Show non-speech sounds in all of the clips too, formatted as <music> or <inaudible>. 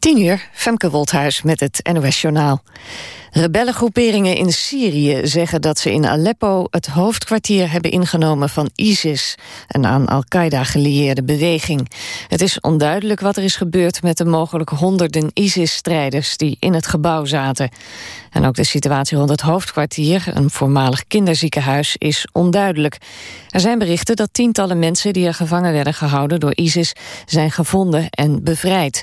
10 uur, Femke Wolthuis met het NOS Journaal. Rebellengroeperingen in Syrië zeggen dat ze in Aleppo... het hoofdkwartier hebben ingenomen van ISIS... een aan Al-Qaeda gelieerde beweging. Het is onduidelijk wat er is gebeurd met de mogelijk honderden ISIS-strijders... die in het gebouw zaten. En ook de situatie rond het hoofdkwartier, een voormalig kinderziekenhuis... is onduidelijk. Er zijn berichten dat tientallen mensen die er gevangen werden gehouden... door ISIS zijn gevonden en bevrijd.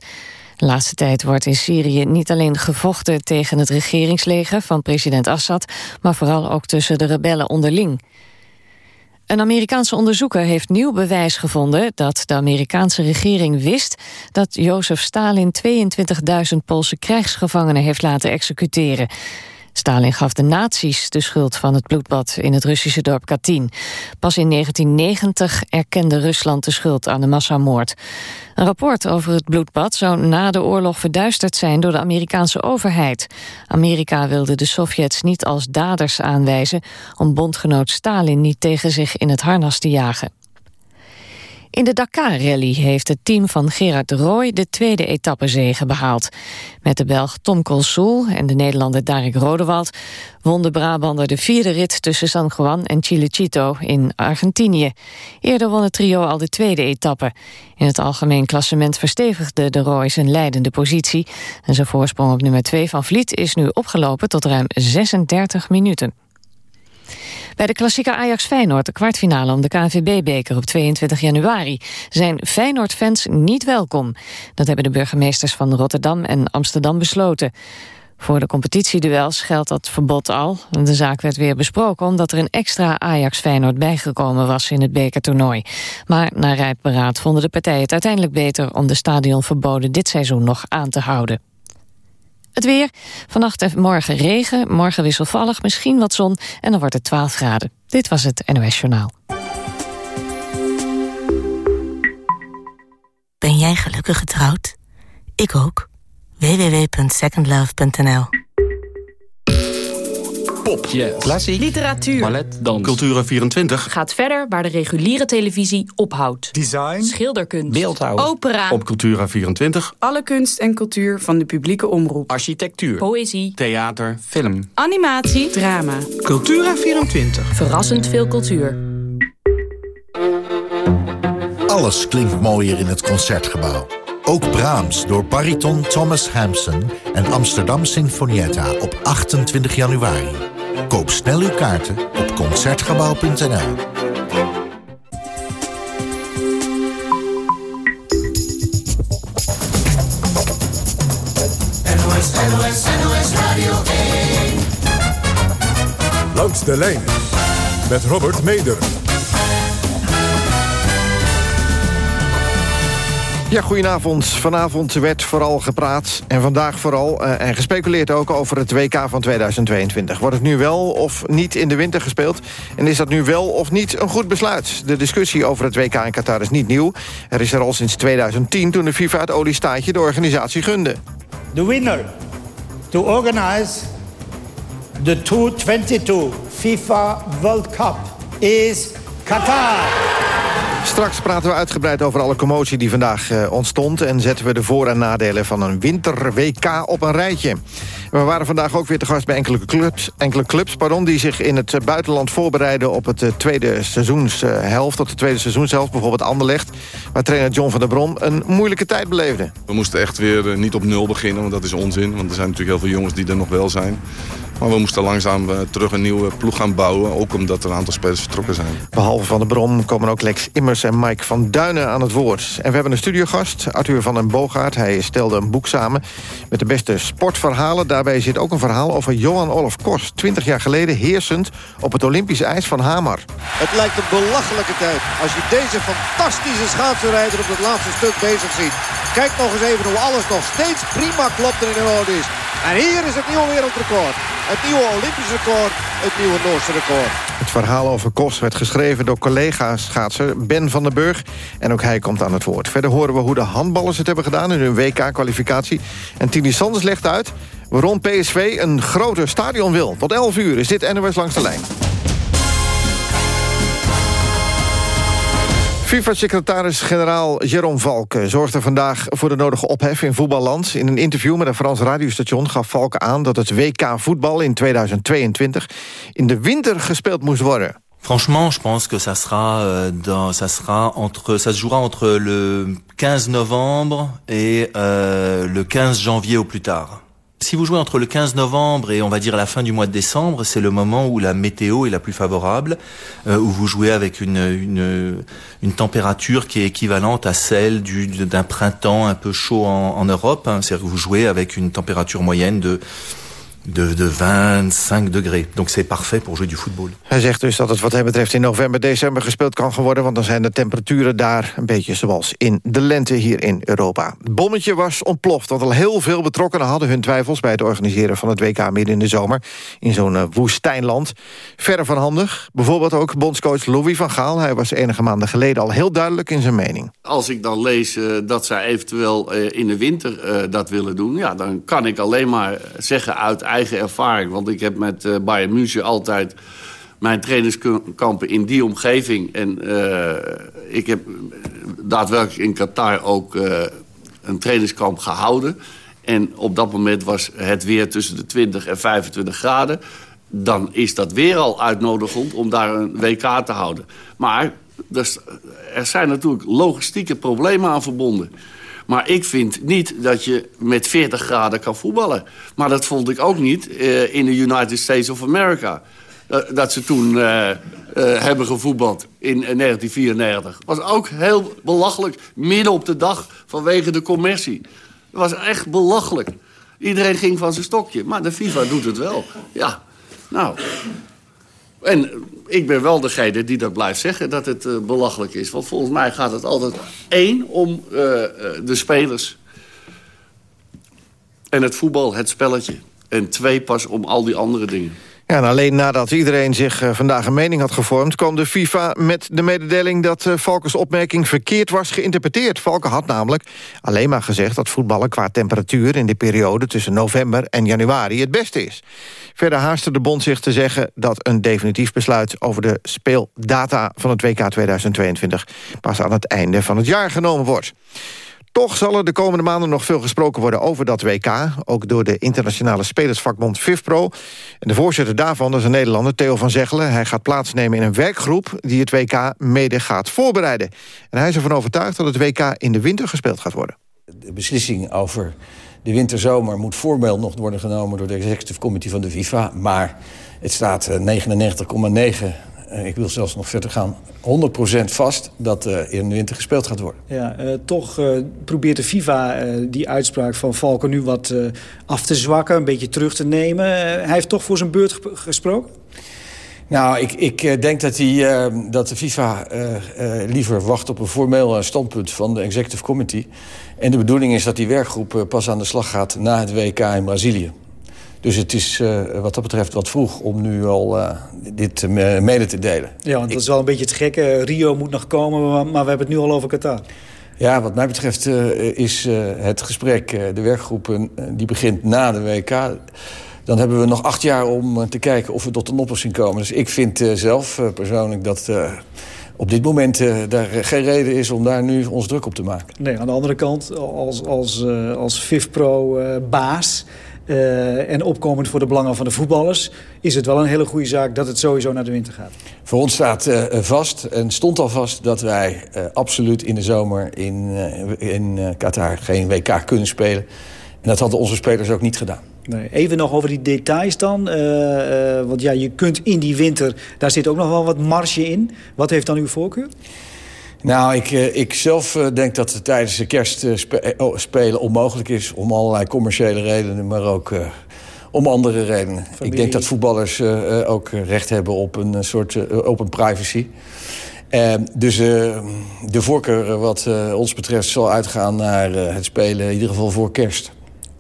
De laatste tijd wordt in Syrië niet alleen gevochten tegen het regeringsleger van president Assad, maar vooral ook tussen de rebellen onderling. Een Amerikaanse onderzoeker heeft nieuw bewijs gevonden dat de Amerikaanse regering wist dat Jozef Stalin 22.000 Poolse krijgsgevangenen heeft laten executeren. Stalin gaf de nazi's de schuld van het bloedbad in het Russische dorp Katyn. Pas in 1990 erkende Rusland de schuld aan de massamoord. Een rapport over het bloedbad zou na de oorlog verduisterd zijn door de Amerikaanse overheid. Amerika wilde de Sovjets niet als daders aanwijzen om bondgenoot Stalin niet tegen zich in het harnas te jagen. In de Dakar-rally heeft het team van Gerard de de tweede etappezege behaald. Met de Belg Tom Colsoel en de Nederlander Darek Rodewald... won de Brabander de vierde rit tussen San Juan en Chilecito in Argentinië. Eerder won het trio al de tweede etappe. In het algemeen klassement verstevigde de Rooij zijn leidende positie... en zijn voorsprong op nummer 2 van Vliet is nu opgelopen tot ruim 36 minuten. Bij de klassieke Ajax-Feyenoord, de kwartfinale om de KNVB-beker op 22 januari, zijn Feyenoord-fans niet welkom. Dat hebben de burgemeesters van Rotterdam en Amsterdam besloten. Voor de competitieduels geldt dat verbod al. De zaak werd weer besproken omdat er een extra Ajax-Feyenoord bijgekomen was in het bekertoernooi. Maar na rijp beraad vonden de partijen het uiteindelijk beter om de stadionverboden dit seizoen nog aan te houden. Het weer. Vannacht en morgen regen, morgen wisselvallig, misschien wat zon... en dan wordt het 12 graden. Dit was het NOS Journaal. Ben jij gelukkig getrouwd? Ik ook. www.secondlove.nl Pop, klassiek, literatuur, ballet, dans, Cultura24 gaat verder waar de reguliere televisie ophoudt. Design, schilderkunst, beeldhouw, opera, op Cultura24 alle kunst en cultuur van de publieke omroep, architectuur, poëzie, theater, film, animatie, drama, Cultura24. verrassend veel cultuur. Alles klinkt mooier in het Concertgebouw. Ook Brahms door bariton Thomas Hampson en Amsterdam Sinfonietta op 28 januari. Koop snel uw kaarten op Concertgebouw.nl. NOS, NOS, NOS Radio 1. Langs de lijn met Robert Meder. Ja, goedenavond. Vanavond werd vooral gepraat en vandaag vooral... Uh, en gespeculeerd ook over het WK van 2022. Wordt het nu wel of niet in de winter gespeeld? En is dat nu wel of niet een goed besluit? De discussie over het WK in Qatar is niet nieuw. Er is er al sinds 2010 toen de FIFA het oliestaatje de organisatie gunde. The winner to organize the 2022 FIFA World Cup is Qatar. Straks praten we uitgebreid over alle commotie die vandaag uh, ontstond... en zetten we de voor- en nadelen van een winter-WK op een rijtje. We waren vandaag ook weer te gast bij enkele clubs, enkele clubs pardon, die zich in het buitenland voorbereiden op het uh, tweede seizoenshelft, op de tweede seizoenshelft, bijvoorbeeld Anderlecht, waar trainer John van der Brom een moeilijke tijd beleefde. We moesten echt weer niet op nul beginnen, want dat is onzin. Want er zijn natuurlijk heel veel jongens die er nog wel zijn. Maar we moesten langzaam uh, terug een nieuwe ploeg gaan bouwen. Ook omdat er een aantal spelers vertrokken zijn. Behalve Van der Brom komen ook Lex Immers en Mike van Duinen aan het woord. En we hebben een studiogast, Arthur van den Boogaard. Hij stelde een boek samen met de beste sportverhalen. Daarbij zit ook een verhaal over Johan Olof Kors. 20 jaar geleden heersend op het Olympisch ijs van Hamar. Het lijkt een belachelijke tijd als je deze fantastische schaatsenrijder op het laatste stuk bezig ziet. Kijk nog eens even hoe alles nog steeds prima klopt en in orde is. En hier is het nieuwe wereldrecord. Het nieuwe Olympisch record, het nieuwe Noorse record. Het verhaal over Kos werd geschreven door collega-schaatser Ben van den Burg. En ook hij komt aan het woord. Verder horen we hoe de handballers het hebben gedaan in hun WK-kwalificatie. En Tini Sanders legt uit waarom PSV een groter stadion wil. Tot 11 uur is dit NOS Langs de Lijn. FIFA-secretaris-generaal Jérôme Valken zorgde vandaag voor de nodige ophef in voetballand. In een interview met een Frans radiostation gaf Valken aan dat het WK voetbal in 2022 in de winter gespeeld moest worden. Franchement, je pense que ça sera, euh, dans, ça sera entre, ça se jouera entre le 15 novembre et euh, le 15 janvier au plus tard. Si vous jouez entre le 15 novembre et on va dire la fin du mois de décembre, c'est le moment où la météo est la plus favorable, euh, où vous jouez avec une, une, une, température qui est équivalente à celle d'un printemps un peu chaud en, en Europe. Hein. C'est-à-dire que vous jouez avec une température moyenne de de, de 25 degrés. Donc c'est parfait pour jouer du football. Hij zegt dus dat het wat hem betreft in november, december gespeeld kan worden... want dan zijn de temperaturen daar een beetje zoals in de lente hier in Europa. Het bommetje was ontploft, want al heel veel betrokkenen hadden hun twijfels... bij het organiseren van het WK midden in de zomer in zo'n uh, woestijnland. Verre van handig, bijvoorbeeld ook bondscoach Louis van Gaal. Hij was enige maanden geleden al heel duidelijk in zijn mening. Als ik dan lees uh, dat zij eventueel uh, in de winter dat willen doen... Ja, dan kan ik alleen maar zeggen uit eigen ervaring. Want ik heb met uh, Bayern München altijd mijn trainingskampen in die omgeving. En uh, ik heb daadwerkelijk in Qatar ook uh, een trainingskamp gehouden. En op dat moment was het weer tussen de 20 en 25 graden. Dan is dat weer al uitnodigend om daar een WK te houden. Maar dus, er zijn natuurlijk logistieke problemen aan verbonden. Maar ik vind niet dat je met 40 graden kan voetballen. Maar dat vond ik ook niet uh, in de United States of America. Uh, dat ze toen uh, hebben gevoetbald in 1994. was ook heel belachelijk. Midden op de dag vanwege de commercie. Dat was echt belachelijk. Iedereen ging van zijn stokje. Maar de FIFA doet het wel. Ja, nou... En ik ben wel degene die dat blijft zeggen, dat het uh, belachelijk is. Want volgens mij gaat het altijd één om uh, de spelers. En het voetbal, het spelletje. En twee pas om al die andere dingen. En alleen nadat iedereen zich uh, vandaag een mening had gevormd... kwam de FIFA met de mededeling dat uh, Valkens opmerking verkeerd was geïnterpreteerd. Valken had namelijk alleen maar gezegd dat voetballen qua temperatuur... in de periode tussen november en januari het beste is. Verder haastte de bond zich te zeggen dat een definitief besluit... over de speeldata van het WK 2022 pas aan het einde van het jaar genomen wordt. Toch zal er de komende maanden nog veel gesproken worden over dat WK. Ook door de internationale spelersvakbond FIFPro. En de voorzitter daarvan is een Nederlander, Theo van Zeggelen. Hij gaat plaatsnemen in een werkgroep die het WK mede gaat voorbereiden. En hij is ervan overtuigd dat het WK in de winter gespeeld gaat worden. De beslissing over de winterzomer moet formeel nog worden genomen... door de executive committee van de FIFA. Maar het staat 99,9 ik wil zelfs nog verder gaan, 100% vast dat uh, in de winter gespeeld gaat worden. Ja, uh, toch probeert de FIFA die uitspraak van Valken nu wat af te zwakken, een beetje terug te nemen. hij heeft toch voor zijn beurt gesproken? Nou, ik, ik denk dat, hij, dat de FIFA liever wacht op een formeel standpunt van de Executive Committee. En de bedoeling is dat die werkgroep pas aan de slag gaat na het WK in Brazilië. Dus het is uh, wat dat betreft wat vroeg om nu al uh, dit uh, mede te delen. Ja, want dat is wel een beetje het gekke. Rio moet nog komen, maar, we hebben het nu al over Qatar. Ja, wat mij betreft is het gesprek, de werkgroep, die begint na de WK. Dan hebben we nog acht jaar om te kijken of we tot een oplossing komen. Dus ik vind zelf persoonlijk dat op dit moment uh, daar geen reden is om daar nu ons druk op te maken. Nee, aan de andere kant, als, als, uh, als FIFPro-baas... Uh, uh, en opkomend voor de belangen van de voetballers... is het wel een hele goede zaak dat het sowieso naar de winter gaat. Voor ons staat uh, vast en stond al vast dat wij uh, absoluut in de zomer in, in Qatar geen WK kunnen spelen. En dat hadden onze spelers ook niet gedaan. Nee, even nog over die details dan. want ja, je kunt in die winter, daar zit ook nog wel wat marge in. Wat heeft dan uw voorkeur? Nou, ik, ik zelf denk dat het tijdens de kerstspelen onmogelijk is... om allerlei commerciële redenen, maar ook uh, om andere redenen. Familie. Ik denk dat voetballers uh, ook recht hebben op een soort open privacy. dus de voorkeur wat ons betreft zal uitgaan naar het spelen... in ieder geval voor kerst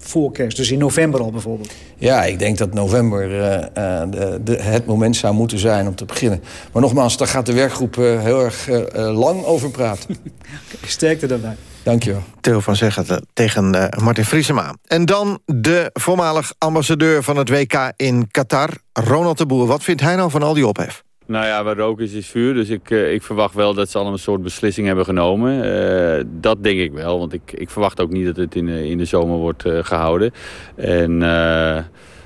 voor kerst. Dus in november al bijvoorbeeld. Ja, ik denk dat november uh, de, de, het moment zou moeten zijn om te beginnen. Maar nogmaals, daar gaat de werkgroep uh, heel erg uh, lang over praten. <laughs> Sterkte daarbij. Dank je wel. Theo van Zeggen tegen Martin Vriesema. En dan de voormalig ambassadeur van het WK in Qatar, Ronald de Boer. Wat vindt hij nou van al die ophef? Nou ja, waar rook is, is vuur. Dus ik, ik verwacht wel dat ze al een soort beslissing hebben genomen. dat denk ik wel, want ik, ik verwacht ook niet dat het in, in de zomer wordt gehouden. En,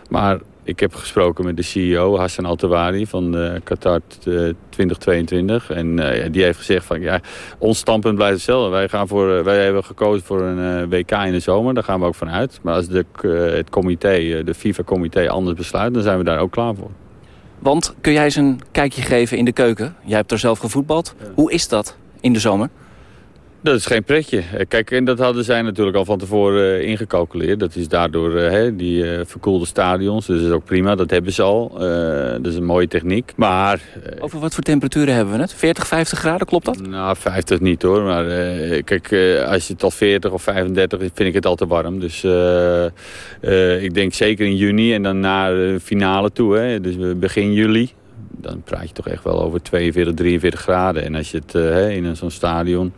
maar ik heb gesproken met de CEO, Hassan Altawari van Qatar 2022. En die heeft gezegd van ja, ons standpunt blijft hetzelfde. Wij, gaan voor, wij hebben gekozen voor een WK in de zomer, daar gaan we ook van uit. Maar als de, het comité, de FIFA-comité anders besluit, dan zijn we daar ook klaar voor. Want kun jij eens een kijkje geven in de keuken? Jij hebt er zelf gevoetbald. Hoe is dat in de zomer? Dat is geen pretje. Eh, kijk, en dat hadden zij natuurlijk al van tevoren uh, ingecalculeerd. Dat is daardoor uh, die uh, verkoelde stadions. Dus dat is ook prima, dat hebben ze al. dat is een mooie techniek. Maar... Over wat voor temperaturen hebben we het? 40, 50 graden, klopt dat? Nou, 50 niet hoor. Maar kijk, als je het al 40 of 35 is, vind ik het al te warm. Dus ik denk zeker in juni en dan naar de finale toe. Hè. Dus begin juli. Dan praat je toch echt wel over 42, 43 graden. En als je het in zo'n stadion...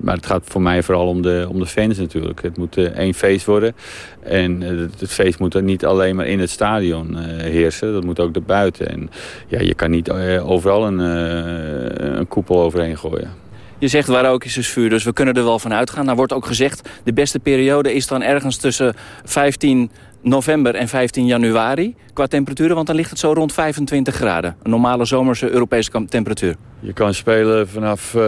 Maar het gaat voor mij vooral om de, om de fans natuurlijk. Het moet uh, één feest worden. En uh, het, feest moet er niet alleen maar in het stadion uh, heersen. Dat moet ook erbuiten. En ja, je kan niet overal een, een koepel overheen gooien. Je zegt waar ook is dus vuur, dus we kunnen er wel van uitgaan. Nou wordt ook gezegd, de beste periode is dan ergens tussen 15 november en 15 januari qua temperaturen? Want dan ligt het zo rond 25 graden. Een normale zomerse Europese temperatuur. Je kan spelen vanaf, uh,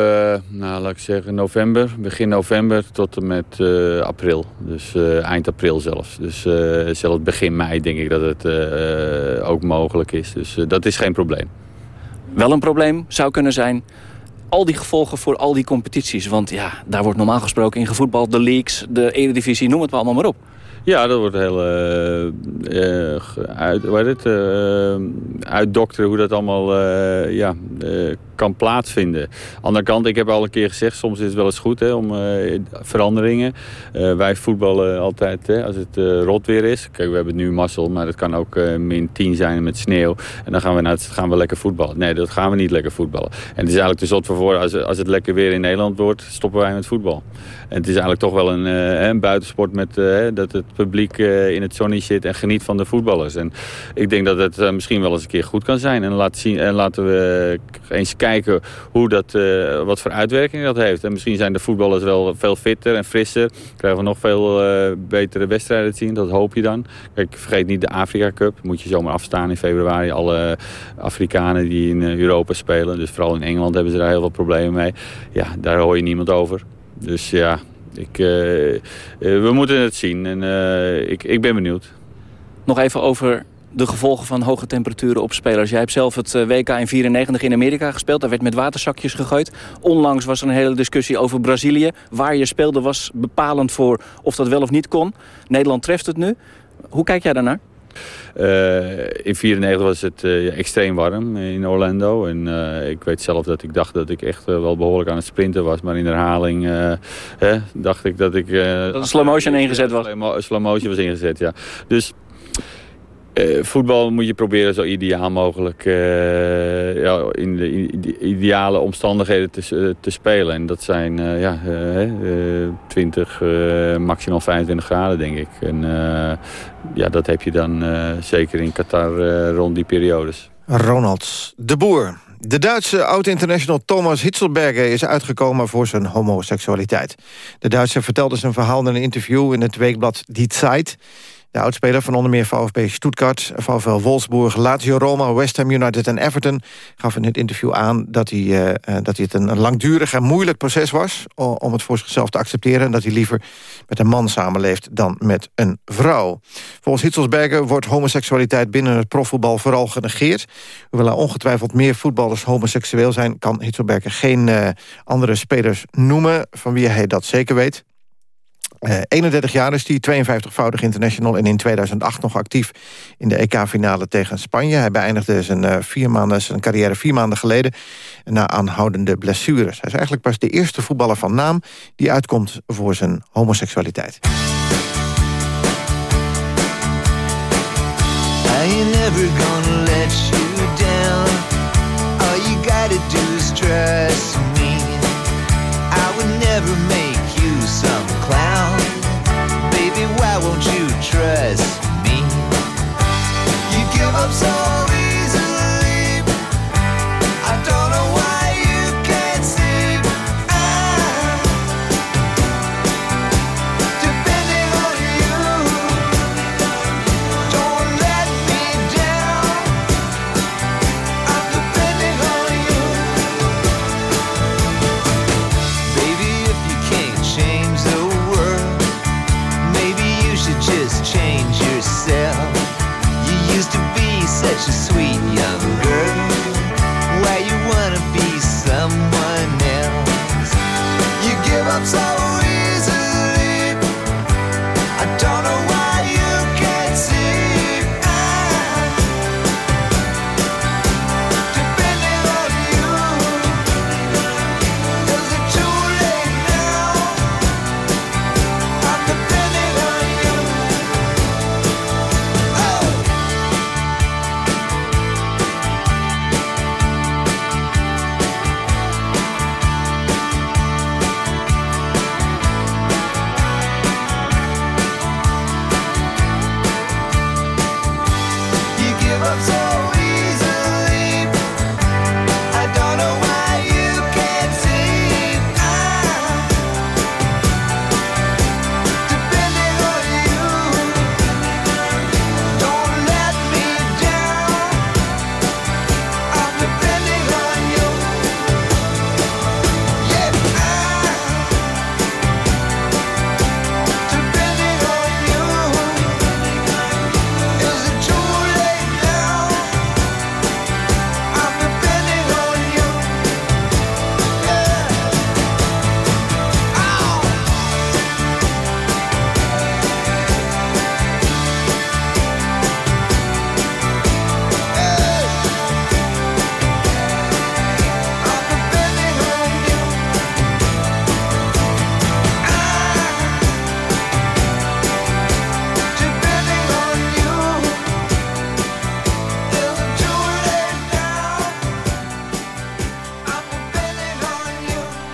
nou, laat ik zeggen, november, begin november tot en met uh, april. Dus uh, eind april zelfs. Dus zelfs begin mei denk ik dat het ook mogelijk is. Dus dat is geen probleem. Wel een probleem zou kunnen zijn al die gevolgen voor al die competities. Want ja, daar wordt normaal gesproken in gevoetbal, de leagues, de eredivisie, noem het maar allemaal maar op. Ja, dat wordt heel uh, uit, wat het, uh, uitdokteren hoe dat allemaal ja, kan plaatsvinden. Andere kant, ik heb al een keer gezegd, soms is het wel eens goed hè, om veranderingen. wij voetballen altijd hè, als het rot weer is. Kijk, we hebben nu mazzel, maar het kan ook min 10 zijn met sneeuw. En dan gaan we, nou, gaan we lekker voetballen. Nee, dat gaan we niet lekker voetballen. En het is eigenlijk de zot van voor, als, als het lekker weer in Nederland wordt, stoppen wij met voetbal. En het is eigenlijk toch wel een, een buitensport met dat het publiek uh, in het zonnetje zit en geniet van de voetballers. En ik denk dat het uh, misschien wel eens een keer goed kan zijn. En, laat zien, en laten we eens kijken hoe dat, wat voor uitwerking dat heeft. En misschien zijn de voetballers wel veel fitter en frisser. Krijgen we nog veel betere wedstrijden te zien. Dat hoop je dan. Kijk, vergeet niet de Afrika Cup. Moet je zomaar afstaan in februari. Alle Afrikanen die in Europa spelen. Dus vooral in Engeland hebben ze daar heel veel problemen mee. Ja, daar hoor je niemand over. Dus ja, ik, uh, we moeten het zien en uh, ik, ik ben benieuwd. Nog even over de gevolgen van hoge temperaturen op spelers. Jij hebt zelf het WK in 94 in Amerika gespeeld. Daar werd met waterzakjes gegooid. Onlangs was er een hele discussie over Brazilië. Waar je speelde was bepalend voor of dat wel of niet kon. Nederland treft het nu. Hoe kijk jij daarnaar? Uh, in 94 was het uh, extreem warm in Orlando. En ik weet zelf dat ik dacht dat ik echt wel behoorlijk aan het sprinten was. Maar in herhaling dacht ik dat ik... dat een slow motion ingezet was. Slow motion was ingezet, ja. Dus uh, voetbal moet je proberen zo ideaal mogelijk uh, ja, in de ideale omstandigheden te, te spelen. En dat zijn ja, 20, maximaal 25 graden denk ik. En ja, dat heb je dan zeker in Qatar rond die periodes. Ronald de Boer. De Duitse oud-international Thomas Hitzelberger is uitgekomen voor zijn homoseksualiteit. De Duitser vertelde zijn verhaal in een interview in het weekblad Die Zeit. De oudspeler van onder meer VfB Stuttgart, VfL Wolfsburg, Lazio Roma, West Ham United en Everton... gaf in het interview aan dat hij, uh, dat hij het een langdurig en moeilijk proces was... om het voor zichzelf te accepteren... en dat hij liever met een man samenleeft dan met een vrouw. Volgens Hitzelsberger wordt homoseksualiteit binnen het profvoetbal vooral genegeerd. Hoewel er ongetwijfeld meer voetballers homoseksueel zijn... kan Hitzelsberger geen uh, andere spelers noemen van wie hij dat zeker weet. Uh, eh, 31 jaar is hij, 52-voudig international... en in 2008 nog actief in de EK-finale tegen Spanje. Hij beëindigde zijn, uh, vier maanden, zijn carrière vier maanden geleden... na aanhoudende blessures. Hij is eigenlijk pas de eerste voetballer van naam... die uitkomt voor zijn homoseksualiteit. I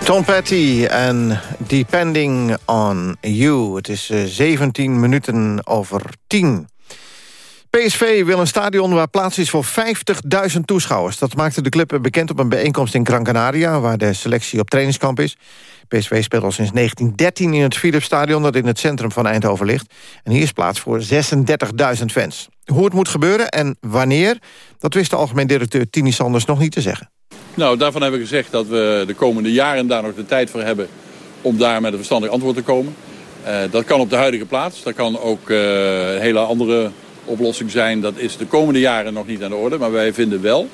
Tom Petty en Depending on You. Het is 17 eh, minuten over 10. PSV wil een stadion waar plaats is voor 50.000 toeschouwers. Dat maakte de club bekend op een bijeenkomst in Gran Canaria... waar de selectie op trainingskamp is. PSV speelt al sinds 1913 in het Philipsstadion... dat in het centrum van Eindhoven ligt. En hier is plaats voor 36.000 fans. Hoe het moet gebeuren en wanneer... dat wist de algemeen directeur Tini Sanders nog niet te zeggen. Nou, daarvan hebben we gezegd dat we de komende jaren daar nog de tijd voor hebben... om daar met een verstandig antwoord te komen. Uh, dat kan op de huidige plaats. Dat kan ook uh, een hele andere oplossing zijn. Dat is de komende jaren nog niet aan de orde. Maar wij vinden wel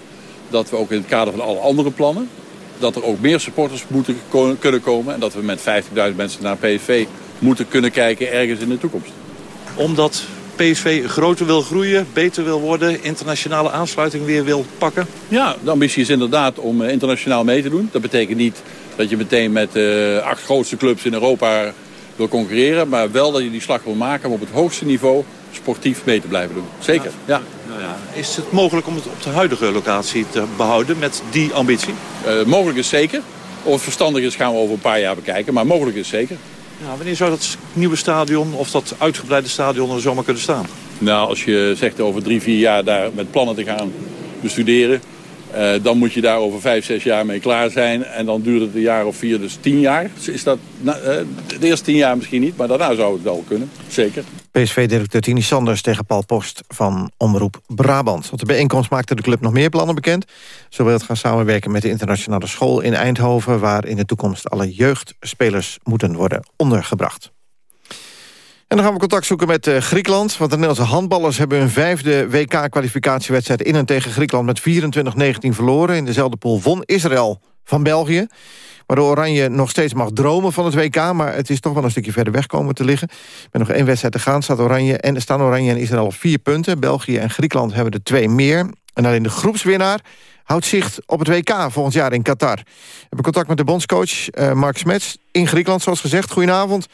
dat we ook in het kader van alle andere plannen... dat er ook meer supporters moeten kunnen komen... en dat we met 50.000 mensen naar PSV moeten kunnen kijken ergens in de toekomst. Omdat PSV groter wil groeien, beter wil worden... internationale aansluiting weer wil pakken? Ja, de ambitie is inderdaad om eh, internationaal mee te doen. Dat betekent niet dat je meteen met de uh, acht grootste clubs in Europa wil concurreren... maar wel dat je die slag wil maken om op het hoogste niveau sportief mee te blijven doen. Zeker, ja. Nou ja. Is het mogelijk om het op de huidige locatie te behouden met die ambitie? Uh, mogelijk is zeker. Of het verstandig is gaan we over een paar jaar bekijken, maar mogelijk is zeker. Wanneer zou dat nieuwe stadion of dat uitgebreide stadion er zomaar kunnen staan? Nou, als je zegt over drie, vier jaar daar met plannen te gaan bestuderen... Uh, dan moet je daar over vijf, zes jaar mee klaar zijn. En dan duurt het een jaar of vier, dus tien jaar. Is dat, nou, uh, de eerste tien jaar misschien niet, maar daarna zou het wel kunnen. Zeker. PSV-directeur Tini Sanders tegen Paul Post van Omroep Brabant. Op de bijeenkomst maakte de club nog meer plannen bekend. Zo wil het gaan samenwerken met de internationale school in Eindhoven... waar in de toekomst alle jeugdspelers moeten worden ondergebracht. En dan gaan we contact zoeken met uh, Griekenland. Want de Nederlandse handballers hebben hun vijfde WK-kwalificatiewedstrijd... in en tegen Griekenland met 24-19 verloren. In dezelfde pool won Israël van België. Waardoor Oranje nog steeds mag dromen van het WK... maar het is toch wel een stukje verder weg komen te liggen. Met nog één wedstrijd te gaan staat Oranje en, staan Oranje en Israël op vier punten. België en Griekenland hebben er twee meer. En alleen de groepswinnaar houdt zicht op het WK volgend jaar in Qatar. We hebben contact met de bondscoach uh, Mark Smets in Griekenland, zoals gezegd. Goedenavond.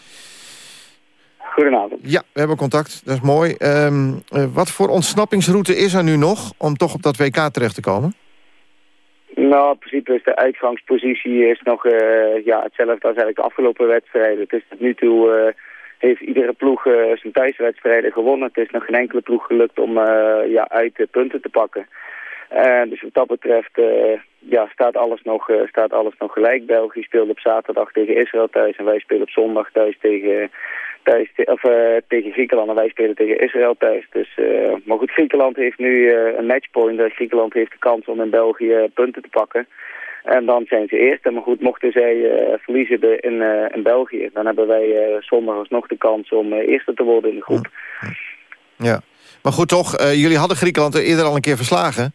Goedenavond. Ja, we hebben contact. Dat is mooi. Um, uh, wat voor ontsnappingsroute is er nu nog om toch op dat WK terecht te komen? Nou, in principe is de uitgangspositie is nog uh, ja, hetzelfde als eigenlijk de afgelopen wedstrijden. Het is tot nu toe uh, heeft iedere ploeg zijn thuiswedstrijden gewonnen. Het is nog geen enkele ploeg gelukt om ja, uit de punten te pakken. dus wat dat betreft ja, staat, alles nog, staat alles nog gelijk. België speelt op zaterdag tegen Israël thuis en wij spelen op zondag thuis tegen of, uh, tegen Griekenland en wij spelen tegen Israël thuis. Dus, uh, maar goed, Griekenland heeft nu uh, een matchpoint. Griekenland heeft de kans om in België punten te pakken. En dan zijn ze eerst. Maar goed, mochten zij verliezen in, in België... dan hebben wij zondag alsnog de kans om eerste te worden in de groep. Ja, maar goed toch, jullie hadden Griekenland eerder al een keer verslagen...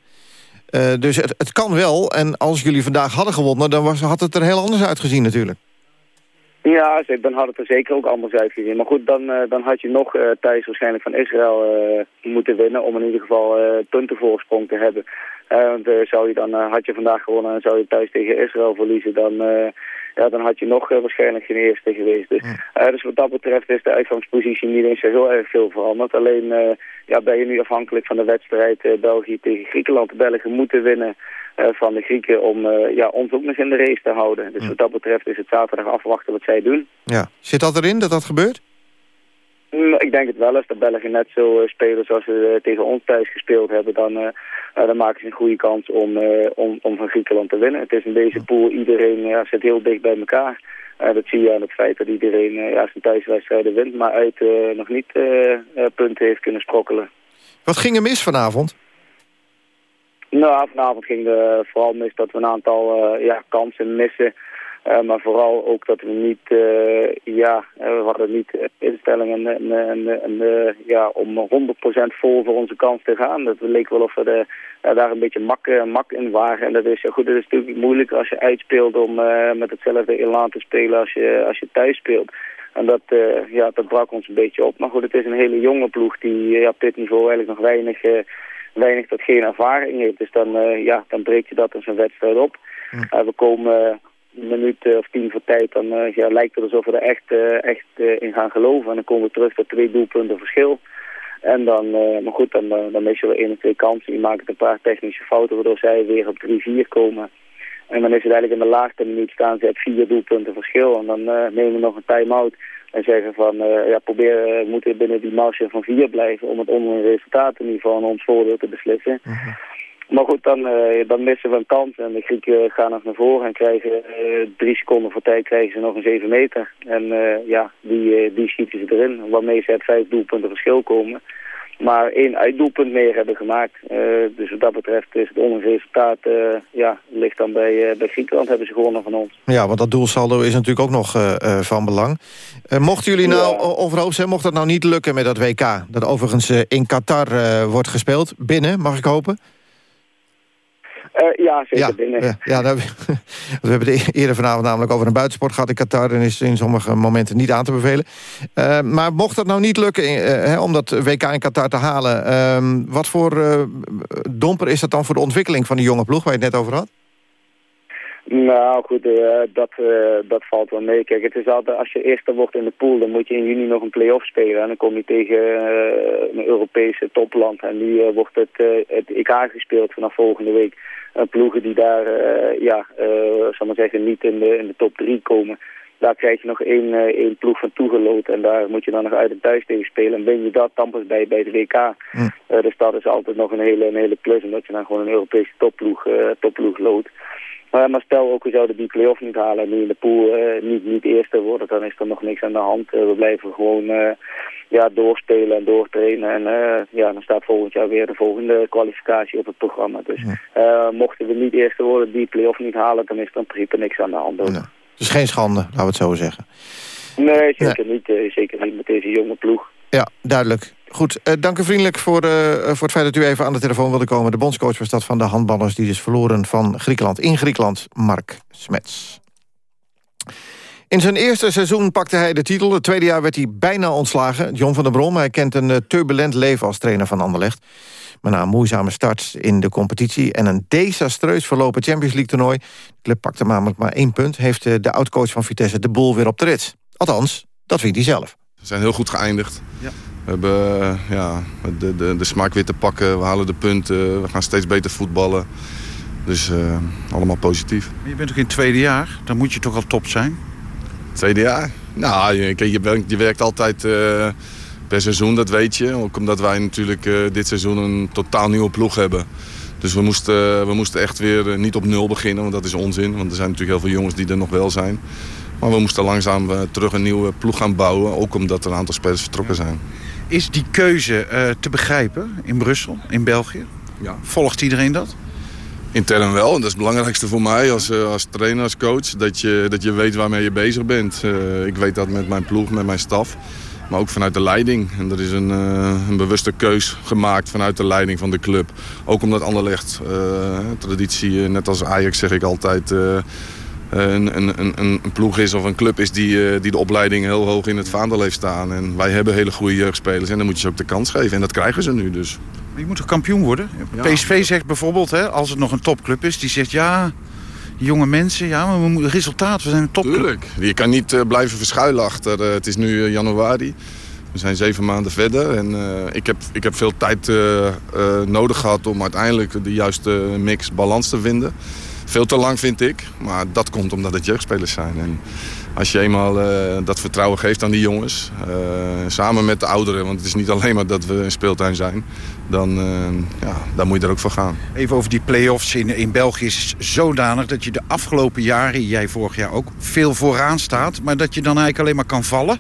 dus het, het kan wel. En als jullie vandaag hadden gewonnen, dan was, had het er heel anders uitgezien natuurlijk. Ja, dan had het er zeker ook anders uitgezien. Maar goed, dan, uh, dan had je nog uh, thuis waarschijnlijk van Israël uh, moeten winnen... om in ieder geval puntenvoorsprong te hebben. want zou je dan, had je vandaag gewonnen en zou je thuis tegen Israël verliezen... dan, ja, dan had je nog waarschijnlijk geen eerste geweest. Dus, dus wat dat betreft is de uitgangspositie niet eens heel erg veel veranderd. Alleen ja, ben je nu afhankelijk van de wedstrijd België tegen Griekenland. De Belgen moeten winnen... Eh, van de Grieken om ja, ons ook nog in de race te houden. Dus wat dat betreft is het zaterdag afwachten wat zij doen. Ja. Zit dat erin, dat dat gebeurt? Mm, ik denk het wel. Als de Belgen net zo uh, spelen zoals ze tegen ons thuis gespeeld hebben... dan, dan maken ze een goede kans om, om, om van Griekenland te winnen. Het is in deze pool, iedereen ja, zit heel dicht bij elkaar. dat zie je aan het feit dat iedereen ja, zijn thuiswedstrijden wint... maar uit nog niet punten heeft kunnen sprokkelen. Wat ging er mis vanavond? Nou, vanavond ging er vooral mis dat we een aantal uh, ja, kansen missen. Uh, maar vooral ook dat we niet, uh, ja, we hadden niet instellingen en, en, en, ja, om 100% vol voor onze kans te gaan. Dat leek wel of we de, daar een beetje mak, mak in waren. En dat is, goed, dat is natuurlijk moeilijk als je uitspeelt om met hetzelfde elan te spelen als je, als je thuis speelt. En dat, ja, dat brak ons een beetje op. Maar goed, het is een hele jonge ploeg die ja, op dit niveau eigenlijk nog weinig weinig tot geen ervaring heeft. Dus dan, ja, dan breekt je dat in zijn wedstrijd op. Hm. Uh, we komen een minuut of tien voor tijd, dan uh, ja, lijkt het alsof we er echt, echt in gaan geloven. En dan komen we terug tot twee doelpunten verschil. En dan, maar goed, dan, dan missen we één of twee kansen. Die maken een paar technische fouten, waardoor zij weer op 3-4 komen. En dan is het eigenlijk in de laagste minuut staan ze op vier doelpunten verschil. En dan nemen we nog een time-out en zeggen van, ja, probeer, we moeten binnen die marge van vier blijven om het onderling resultaat in ieder geval aan ons voordeel te beslissen. Maar goed, dan, dan missen we een kans en de Grieken gaan nog naar voren en krijgen drie seconden voor tijd krijgen ze nog een zeven meter. En ja, die, die schieten ze erin, waarmee ze het vijf doelpunten verschil komen maar één uitdoelpunt meer hebben gemaakt. Dus wat dat betreft is het uh, ja, ligt dan bij, bij Griekenland, hebben ze gewonnen van ons. Ja, want dat doelsaldo is natuurlijk ook nog van belang. mochten jullie nou, overhoop zijn, mocht dat nou niet lukken met dat WK... dat overigens in Qatar wordt gespeeld, binnen, mag ik hopen? Uh, ja, zeker binnen. Ja, ja nou, <laughs> we hebben de eerder vanavond namelijk over een buitensport gehad in Qatar... en is in sommige momenten niet aan te bevelen. Uh, maar mocht dat nou niet lukken hè, om dat WK in Qatar te halen... Ehm, wat voor domper is dat dan voor de ontwikkeling van die jonge ploeg... waar je het net over had? Nou goed, dat, dat valt wel mee. Kijk, het is altijd, als je eerste wordt in de pool, dan moet je in juni nog een play-off spelen. En dan kom je tegen een Europese topland. En die wordt het, het EK gespeeld vanaf volgende week. En ploegen die daar, ja, zal maar zeggen, niet in de, in de top drie komen. Daar krijg je nog één, één ploeg van toegeloot. En daar moet je dan nog uit en thuis tegen spelen. En ben je dat dan pas bij, bij de WK. Mm. dus dat is altijd nog een hele, een hele plus. Omdat je dan gewoon een Europese topploeg, topploeg loodt. Maar, maar stel ook, we zouden die play-off niet halen en nu in de pool uh, niet, niet eerste worden, dan is er nog niks aan de hand. Uh, we blijven gewoon uh, ja, doorspelen en doortrainen. En ja, dan staat volgend jaar weer de volgende kwalificatie op het programma. Dus mochten we niet eerste worden, die play-off niet halen, dan is er in principe niks aan de hand. Ook. Ja. Dus geen schande, laten we het zo zeggen. Nee, zeker, niet, zeker niet met deze jonge ploeg. Ja, duidelijk. Goed, uh, dank u vriendelijk voor, uh, voor het feit dat u even aan de telefoon wilde komen. De bondscoach was dat van de handballers die dus verloren van Griekenland. In Griekenland, Mark Smets. In zijn eerste seizoen pakte hij de titel. Het tweede jaar werd hij bijna ontslagen. John van der Brom, hij kent een uh, turbulent leven als trainer van Anderlecht. Maar na een moeizame start in de competitie... en een desastreus verlopen Champions League toernooi... de club pakte namelijk maar één punt... heeft de oud-coach van Vitesse de boel weer op de rit. Althans, dat vindt hij zelf. We zijn heel goed geëindigd. Ja. We hebben uh, ja, de, de, de smaak weer te pakken. We halen de punten. We gaan steeds beter voetballen. Dus uh, allemaal positief. Maar je bent ook in het tweede jaar. Dan moet je toch al top zijn? Tweede jaar? Nou, je, je, werkt, je werkt altijd uh, per seizoen, dat weet je. Ook omdat wij natuurlijk dit seizoen een totaal nieuwe ploeg hebben. Dus we moesten, we moesten echt weer niet op nul beginnen, want dat is onzin. Want er zijn natuurlijk heel veel jongens die er nog wel zijn. Maar we moesten langzaam terug een nieuwe ploeg gaan bouwen. Ook omdat er een aantal spelers vertrokken zijn. Is die keuze uh, te begrijpen in Brussel, in België? Ja. Volgt iedereen dat? Intern wel. Dat is het belangrijkste voor mij als, uh, als trainer, als coach. Dat je, dat je weet waarmee je bezig bent. Uh, ik weet dat met mijn ploeg, met mijn staf. Maar ook vanuit de leiding. En er is een, een bewuste keus gemaakt vanuit de leiding van de club. Ook omdat Anderlecht, traditie, net als Ajax zeg ik altijd een, een, een, een, ploeg is of een club is die, uh, die de opleiding heel hoog in het vaandel heeft staan. En wij hebben hele goede jeugdspelers en dan moet je ze ook de kans geven. En dat krijgen ze nu dus. Maar je moet toch kampioen worden? Ja. PSV zegt bijvoorbeeld, hè, als het nog een topclub is, die zegt ja... Jonge mensen, ja, maar we moeten resultaat. We zijn een topclub. Tuurlijk. Je kan niet uh, blijven verschuilen achter. Uh, het is nu januari. We zijn zeven maanden verder. En ik, heb, ik heb veel tijd nodig gehad om uiteindelijk de juiste mix, balans te vinden. Veel te lang vind ik, maar dat komt omdat het jeugdspelers zijn. En als je eenmaal uh, dat vertrouwen geeft aan die jongens, uh, samen met de ouderen... want het is niet alleen maar dat we een speeltuin zijn... dan, uh, ja, dan moet je er ook voor gaan. Even over die play-offs in, in België is zodanig dat je de afgelopen jaren... jij vorig jaar ook, veel vooraan staat... maar dat je dan eigenlijk alleen maar kan vallen.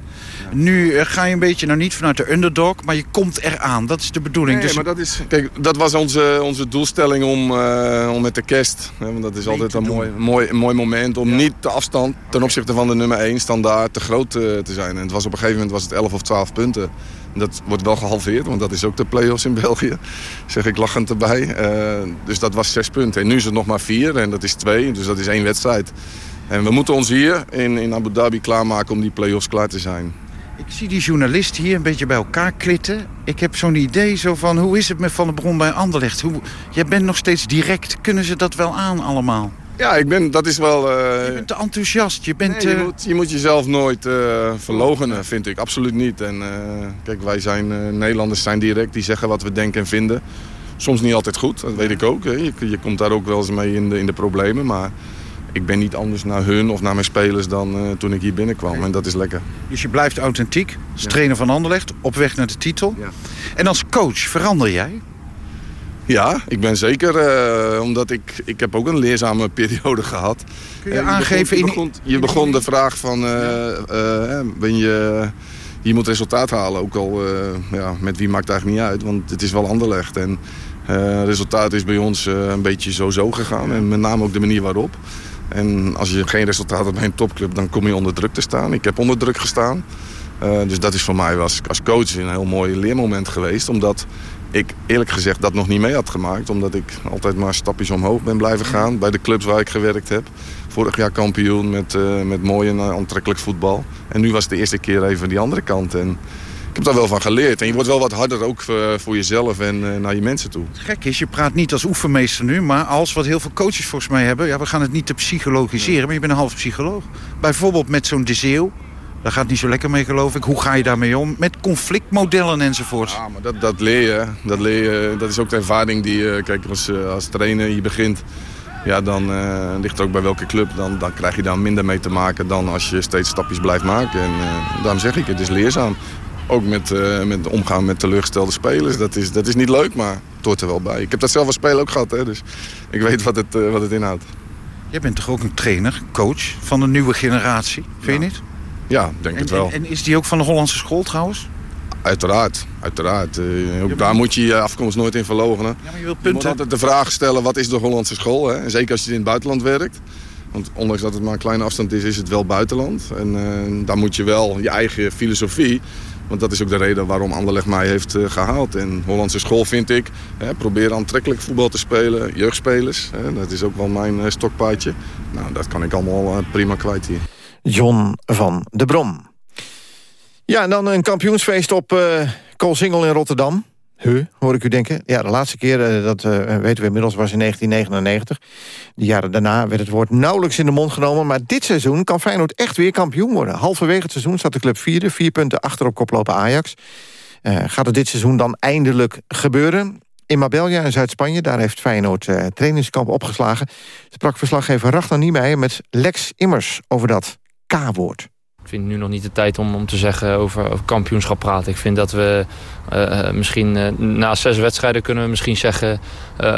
Ja. Nu ga je een beetje, nou niet vanuit de underdog... maar je komt eraan, dat is de bedoeling. Nee, dus... maar dat, is, kijk, dat was onze, onze doelstelling om, om met de kerst... Hè, want dat is altijd een mooi, mooi, mooi moment... om ja. niet de afstand ten opzichte van de nummer 1 standaard te groot te zijn. En het was op een gegeven moment was het 11 of 12 punten. Dat wordt wel gehalveerd, want dat is ook de play-offs in België. Zeg ik lachend erbij. Uh, dus dat was 6 punten. En nu is het nog maar 4 en dat is 2. Dus dat is één wedstrijd. En we moeten ons hier in, in Abu Dhabi klaarmaken om die play-offs klaar te zijn. Ik zie die journalisten hier een beetje bij elkaar klitten. Ik heb zo'n idee zo van, hoe is het met Van der Bron bij Anderlecht? Hoe, jij bent nog steeds direct. Kunnen ze dat wel aan allemaal? Ja, ik ben, dat is wel... Uh... Je bent te enthousiast. Je, bent, nee, je, uh... moet, je moet jezelf nooit uh, verlogenen, vind ik. Absoluut niet. En kijk, wij zijn, Nederlanders zijn direct. Die zeggen wat we denken en vinden. Soms niet altijd goed, dat weet ik ook. Hè. Je, je komt daar ook wel eens mee in de, in de problemen. Maar ik ben niet anders naar hun of naar mijn spelers dan toen ik hier binnenkwam. En dat is lekker. Dus je blijft authentiek, als ja. trainer van Anderlecht, op weg naar de titel. Ja. En als coach, verander jij? Ja, ik ben zeker, uh, omdat ik, ik heb ook een leerzame <laughs> periode gehad. Kun je, uh, aangeven? Je begon, je begon, je begon de vraag van, ben je, je moet resultaat halen. Ook al, ja, met wie maakt het eigenlijk niet uit, want het is wel Anderlecht. En resultaat is bij ons een beetje zo-zo gegaan. En met name ook de manier waarop. En als je geen resultaat hebt bij een topclub, dan kom je onder druk te staan. Ik heb onder druk gestaan. Uh, dus dat is voor mij was, als coach een heel mooi leermoment geweest. Omdat ik eerlijk gezegd dat nog niet mee had gemaakt. Omdat ik altijd maar stapjes omhoog ben blijven gaan. Bij de clubs waar ik gewerkt heb. Vorig jaar kampioen met, uh, met mooi en aantrekkelijk voetbal. En nu was het de eerste keer even die andere kant. En ik heb daar wel van geleerd. En je wordt wel wat harder ook voor jezelf en uh, naar je mensen toe. Het gek is, je praat niet als oefenmeester nu, maar als wat heel veel coaches volgens mij hebben. Ja, we gaan het niet te psychologiseren, maar je bent een half psycholoog. Bijvoorbeeld met zo'n De Zeeuw. Daar gaat niet zo lekker mee, geloof ik. Hoe ga je daarmee om? Met conflictmodellen enzovoort. Ja, maar dat, dat leer je. Dat, leer je. dat is ook de ervaring die je... Kijk, als, als trainer je begint... Ja, dan uh, ligt het ook bij welke club. Dan, dan krijg je daar minder mee te maken dan als je steeds stapjes blijft maken. En uh, daarom zeg ik, het is leerzaam. Ook met, uh, met omgaan met teleurgestelde spelers. Dat is, dat is niet leuk, maar het hoort er wel bij. Ik heb dat zelf als speler ook gehad, hè, dus ik weet wat het, wat het inhoudt. Jij bent toch ook een trainer, coach van de nieuwe generatie, vind ja. je niet? Ja, denk en, het wel. En, en, is die ook van de Hollandse school trouwens? Uiteraard, uiteraard. Uh, ook ja, daar moet je je afkomst nooit in verlogenen. Ja, maar je wilt punten. Je moet altijd de vraag stellen, wat is de Hollandse school? Hè? En zeker als je in het buitenland werkt. Want ondanks dat het maar een kleine afstand is, is het wel buitenland. En uh, daar moet je wel je eigen filosofie... Want dat is ook de reden waarom Anderlecht mij heeft uh, gehaald. En Hollandse school vind ik, hè, probeer aantrekkelijk voetbal te spelen. Jeugdspelers, hè, dat is ook wel mijn stokpaardje. Nou, dat kan ik allemaal prima kwijt hier. John van de Brom. Ja, en dan een kampioensfeest op uh, in Rotterdam. Huh, hoor ik u denken. Ja, de laatste keer, uh, dat uh, weten we inmiddels, was in 1999. De jaren daarna werd het woord nauwelijks in de mond genomen. Maar dit seizoen kan Feyenoord echt weer kampioen worden. Halverwege het seizoen staat de club vierde. Vier punten achter op koploper Ajax. Gaat het dit seizoen dan eindelijk gebeuren? In Marbella in Zuid-Spanje, daar heeft Feyenoord trainingskamp opgeslagen. Sprak verslaggever Ragnar Niemeyer met Lex Immers over dat K-woord. Ik vind nu nog niet de tijd om, om te zeggen over, kampioenschap praten. Ik vind dat we uh, misschien uh, na zes wedstrijden kunnen we misschien zeggen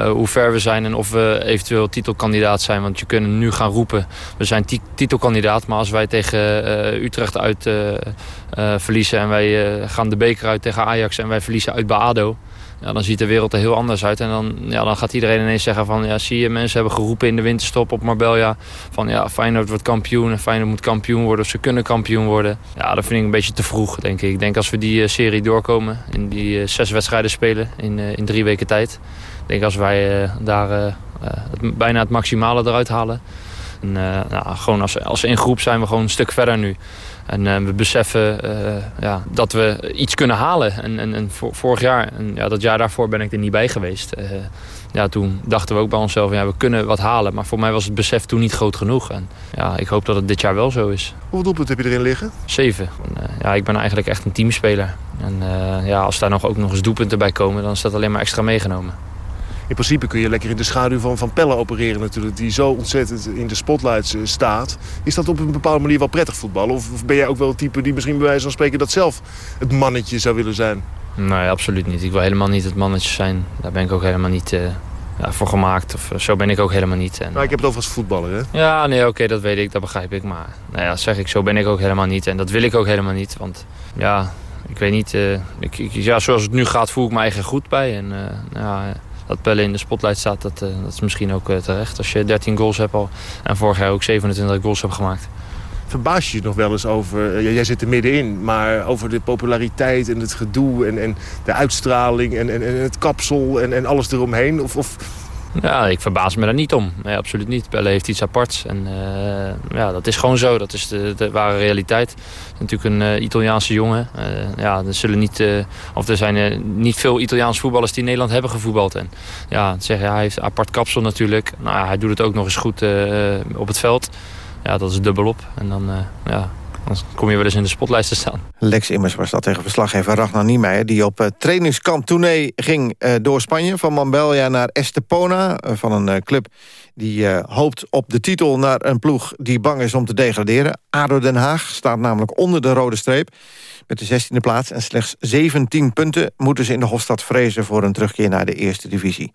hoe ver we zijn en of we eventueel titelkandidaat zijn. Want je kunt nu gaan roepen, we zijn titelkandidaat. Maar als wij tegen Utrecht uit verliezen en wij gaan de beker uit tegen Ajax en wij verliezen uit bij ADO. Ja, dan ziet de wereld er heel anders uit. En dan, ja, dan gaat iedereen ineens zeggen van... Ja, zie je, mensen hebben geroepen in de winterstop op Marbella... van ja, Feyenoord wordt kampioen en Feyenoord moet kampioen worden... of ze kunnen kampioen worden. Ja, dat vind ik een beetje te vroeg, denk ik. Ik denk als we die uh, serie doorkomen... in die uh, zes wedstrijden spelen in, uh, in drie weken tijd... denk als wij daar bijna het maximale eruit halen... En, nou, gewoon als, als in groep zijn we gewoon een stuk verder nu. En uh, we beseffen uh, ja, dat we iets kunnen halen. En, en, en vorig jaar, en ja, dat jaar daarvoor ben ik er niet bij geweest. Uh, ja, toen dachten we ook bij onszelf, ja, we kunnen wat halen. Maar voor mij was het besef toen niet groot genoeg. En ja, ik hoop dat het dit jaar wel zo is. Hoeveel doelpunten heb je erin liggen? Zeven. En, ja, ik ben eigenlijk echt een teamspeler. En ja, als daar nog ook nog eens doelpunten bij komen, dan is dat alleen maar extra meegenomen. In principe kun je lekker in de schaduw van Van Pelle opereren natuurlijk. Die zo ontzettend in de spotlights staat. Is dat op een bepaalde manier wel prettig voetballen? Of, of ben jij ook wel het type die misschien bij wijze van spreken dat zelf het mannetje zou willen zijn? Nee, absoluut niet. Ik wil helemaal niet het mannetje zijn. Daar ben ik ook helemaal niet uh, ja, voor gemaakt. Of, zo ben ik ook helemaal niet. En, nou, ik heb het over als voetballer, hè? Ja, nee, oké, okay, dat weet ik. Dat begrijp ik. Maar nou ja, zeg ik, zo ben ik ook helemaal niet. En dat wil ik ook helemaal niet. Want ja, ik weet niet. Uh, ik, ik, ja, zoals het nu gaat voel ik me eigen goed bij. En uh, ja dat Pelle in de spotlight staat, dat, uh, dat is misschien ook uh, terecht. Als je 13 goals hebt al en vorig jaar ook 27 goals hebt gemaakt. Verbaas je je nog wel eens over, uh, jij zit er middenin, maar over de populariteit en het gedoe en, en de uitstraling en, en, en het kapsel en, en alles eromheen? Of, of ja, ik verbaas me daar niet om. Nee, absoluut niet. Pelle heeft iets aparts. En uh, ja, dat is gewoon zo. Dat is de, de ware realiteit. Natuurlijk een uh, Italiaanse jongen. Uh, ja, er, zullen niet, of er zijn niet veel Italiaanse voetballers die in Nederland hebben gevoetbald. En ja, zeg, ja, hij heeft apart kapsel natuurlijk. Nou, hij doet het ook nog eens goed op het veld. Ja, dat is dubbelop. En dan, ja, Dan kom je wel eens in de spotlijst te staan. Lex Immers was dat tegen verslaggever Ragnar Niemeyer... die op uh, trainingskamp tournee ging uh, door Spanje... van Mambella naar Estepona, uh, van een club die hoopt op de titel... naar een ploeg die bang is om te degraderen. ADO Den Haag staat namelijk onder de rode streep... met de 16e plaats en slechts 17 punten... moeten ze in de Hofstad vrezen voor een terugkeer naar de eerste divisie.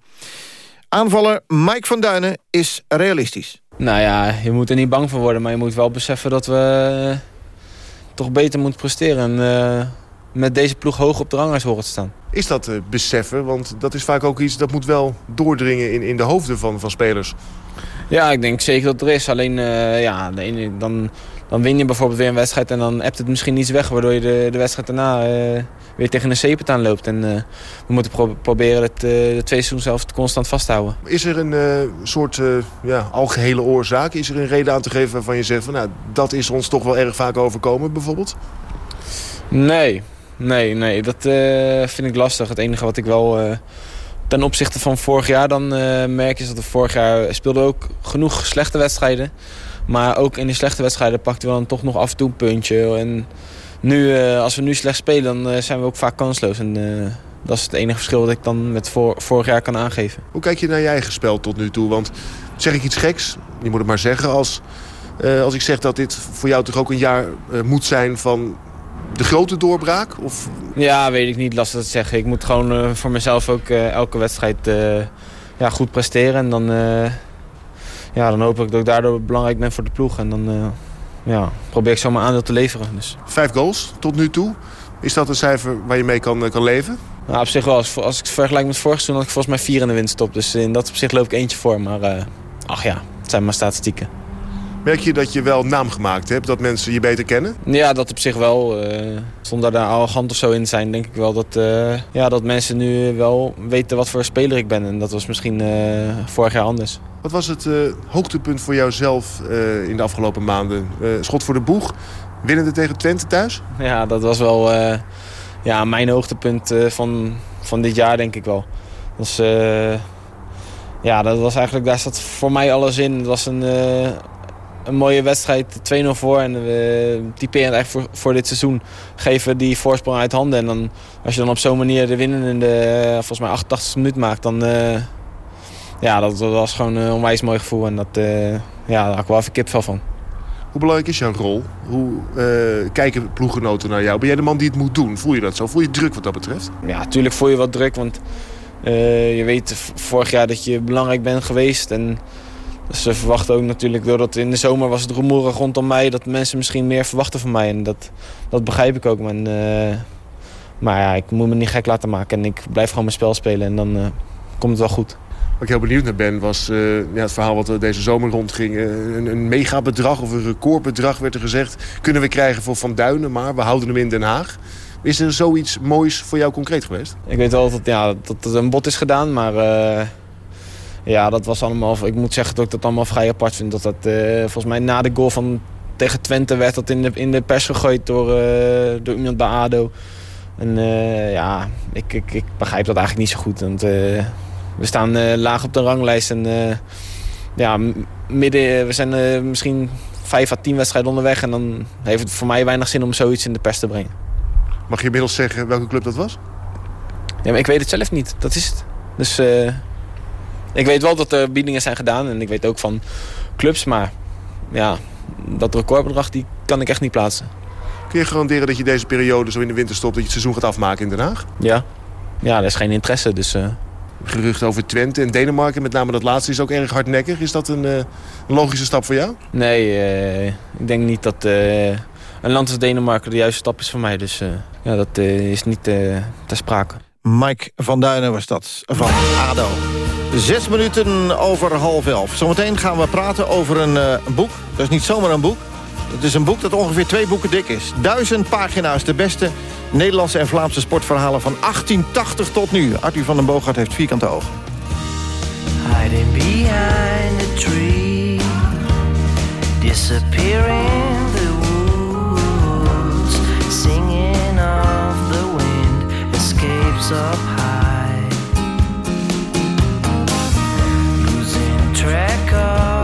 Aanvaller Mike van Duinen is realistisch. Nou ja, je moet er niet bang voor worden, maar je moet wel beseffen dat we toch beter moeten presteren. En uh, met deze ploeg hoog op de ranglijst horen te staan. Is dat uh, beseffen? Want dat is vaak ook iets dat moet wel doordringen in, in de hoofden van, van spelers. Ja, ik denk zeker dat er is. Alleen uh, ja, dan, dan win je bijvoorbeeld weer een wedstrijd en dan hebt het misschien iets weg... waardoor je de, de wedstrijd daarna weer tegen een zeepet aanloopt. En we moeten pro proberen het de twee seizoen zelf constant vasthouden. Is er een soort ja, algehele oorzaak? Is er een reden aan te geven waarvan je zegt... van nou, dat is ons toch wel erg vaak overkomen bijvoorbeeld? Nee, nee, nee. Dat vind ik lastig. Het enige wat ik wel ten opzichte van vorig jaar dan uh, merk is dat we vorig jaar speelden ook genoeg slechte wedstrijden. Maar ook in die slechte wedstrijden pakten we dan toch nog af en toe een puntje. En nu, als we nu slecht spelen, dan zijn we ook vaak kansloos. En dat is het enige verschil dat ik dan met vor, vorig jaar kan aangeven. Hoe kijk je naar je eigen spel tot nu toe? Want zeg ik iets geks, je moet het maar zeggen... als, als ik zeg dat dit voor jou toch ook een jaar moet zijn van de grote doorbraak? Of... Ja, weet ik niet. Lastig te zeggen. Ik moet gewoon uh, voor mezelf ook uh, elke wedstrijd uh, ja, goed presteren. En dan, ja, dan hoop ik dat ik daardoor belangrijk ben voor de ploeg. En dan ja, probeer ik zo mijn aandeel te leveren. Dus. Vijf goals tot nu toe. Is dat een cijfer waar je mee kan, kan leven? Nou, op zich wel. Als, als ik het vergelijk met vorig seizoen had ik volgens mij vier in de winststop. Dus in dat opzicht loop ik eentje voor. Maar ach ja, het zijn maar statistieken. Merk je dat je wel naam gemaakt hebt? Dat mensen je beter kennen? Ja, dat op zich wel. Uh, zonder daar arrogant of zo in te zijn, denk ik wel dat, uh, ja, dat mensen nu wel weten wat voor speler ik ben. En dat was misschien uh, vorig jaar anders. Wat was het hoogtepunt voor jouzelf in de afgelopen maanden? schot voor de boeg, winnende tegen Twente thuis? <laughs> Ja, dat was wel ja, mijn hoogtepunt van, van dit jaar, denk ik wel. Dat was, ja, dat was eigenlijk, daar zat voor mij alles in. Het was een een mooie wedstrijd, 2-0 voor. En we typeren eigenlijk voor, voor dit seizoen. Geven die voorsprong uit handen. En dan, als je dan op zo'n manier de winnen in de volgens mij 88 minuut maakt, dan... Uh, ja, dat, dat, was gewoon een onwijs mooi gevoel. En dat, uh, ja, daar had ik wel even kipvel van. Hoe belangrijk is jouw rol? Hoe uh, kijken ploeggenoten naar jou? Ben jij de man die het moet doen? Voel je dat zo? Voel je druk wat dat betreft? Ja, natuurlijk voel je wat druk. Want je weet vorig jaar dat je belangrijk bent geweest. En dus ze verwachten ook natuurlijk, doordat in de zomer was het rumoerig rondom mij... dat mensen misschien meer verwachten van mij. En dat, dat begrijp ik ook. Maar, uh, maar ja, ik moet me niet gek laten maken. En ik blijf gewoon mijn spel spelen en dan uh, komt het wel goed. Wat ik heel benieuwd naar ben, was uh, ja, het verhaal wat deze zomer rondging. een, een megabedrag of een recordbedrag werd er gezegd... kunnen we krijgen voor Van Duinen, maar we houden hem in Den Haag. Is er zoiets moois voor jou concreet geweest? Ik weet wel dat, ja, dat er een bod is gedaan, maar ja, dat was allemaal... Ik moet zeggen dat ik dat allemaal vrij apart vind. Dat dat uh, volgens mij na de goal van tegen Twente werd dat in de, in de pers gegooid door, uh, door iemand bij ADO. En uh, ja, ik, ik, ik begrijp dat eigenlijk niet zo goed. Want we staan laag op de ranglijst. En ja, midden, we zijn misschien vijf à tien wedstrijden onderweg. En dan heeft het voor mij weinig zin om zoiets in de pers te brengen. Mag je inmiddels zeggen welke club dat was? Ja, maar ik weet het zelf niet. Dat is het. Dus... Ik weet wel dat er biedingen zijn gedaan en ik weet ook van clubs, maar ja, dat recordbedrag die kan ik echt niet plaatsen. Kun je garanderen dat je deze periode zo in de winter stopt... dat je het seizoen gaat afmaken in Den Haag? Ja, ja er is geen interesse, dus... Uh... Gerucht over Twente en Denemarken, met name dat laatste, is ook erg hardnekkig. Is dat een, uh, een logische stap voor jou? Nee, uh, ik denk niet dat een land als Denemarken de juiste stap is voor mij. Dus ja, dat is niet ter sprake. Mike van Duinen was dat, van ADO. Zes minuten over half elf. Zometeen gaan we praten over een uh, boek. Dat is niet zomaar een boek. Het is een boek dat ongeveer twee boeken dik is. Duizend pagina's, de beste Nederlandse en Vlaamse sportverhalen... van 1880 tot nu. Arthur van den Boogaard heeft vierkante ogen. Hiding behind a tree Disappearing high track of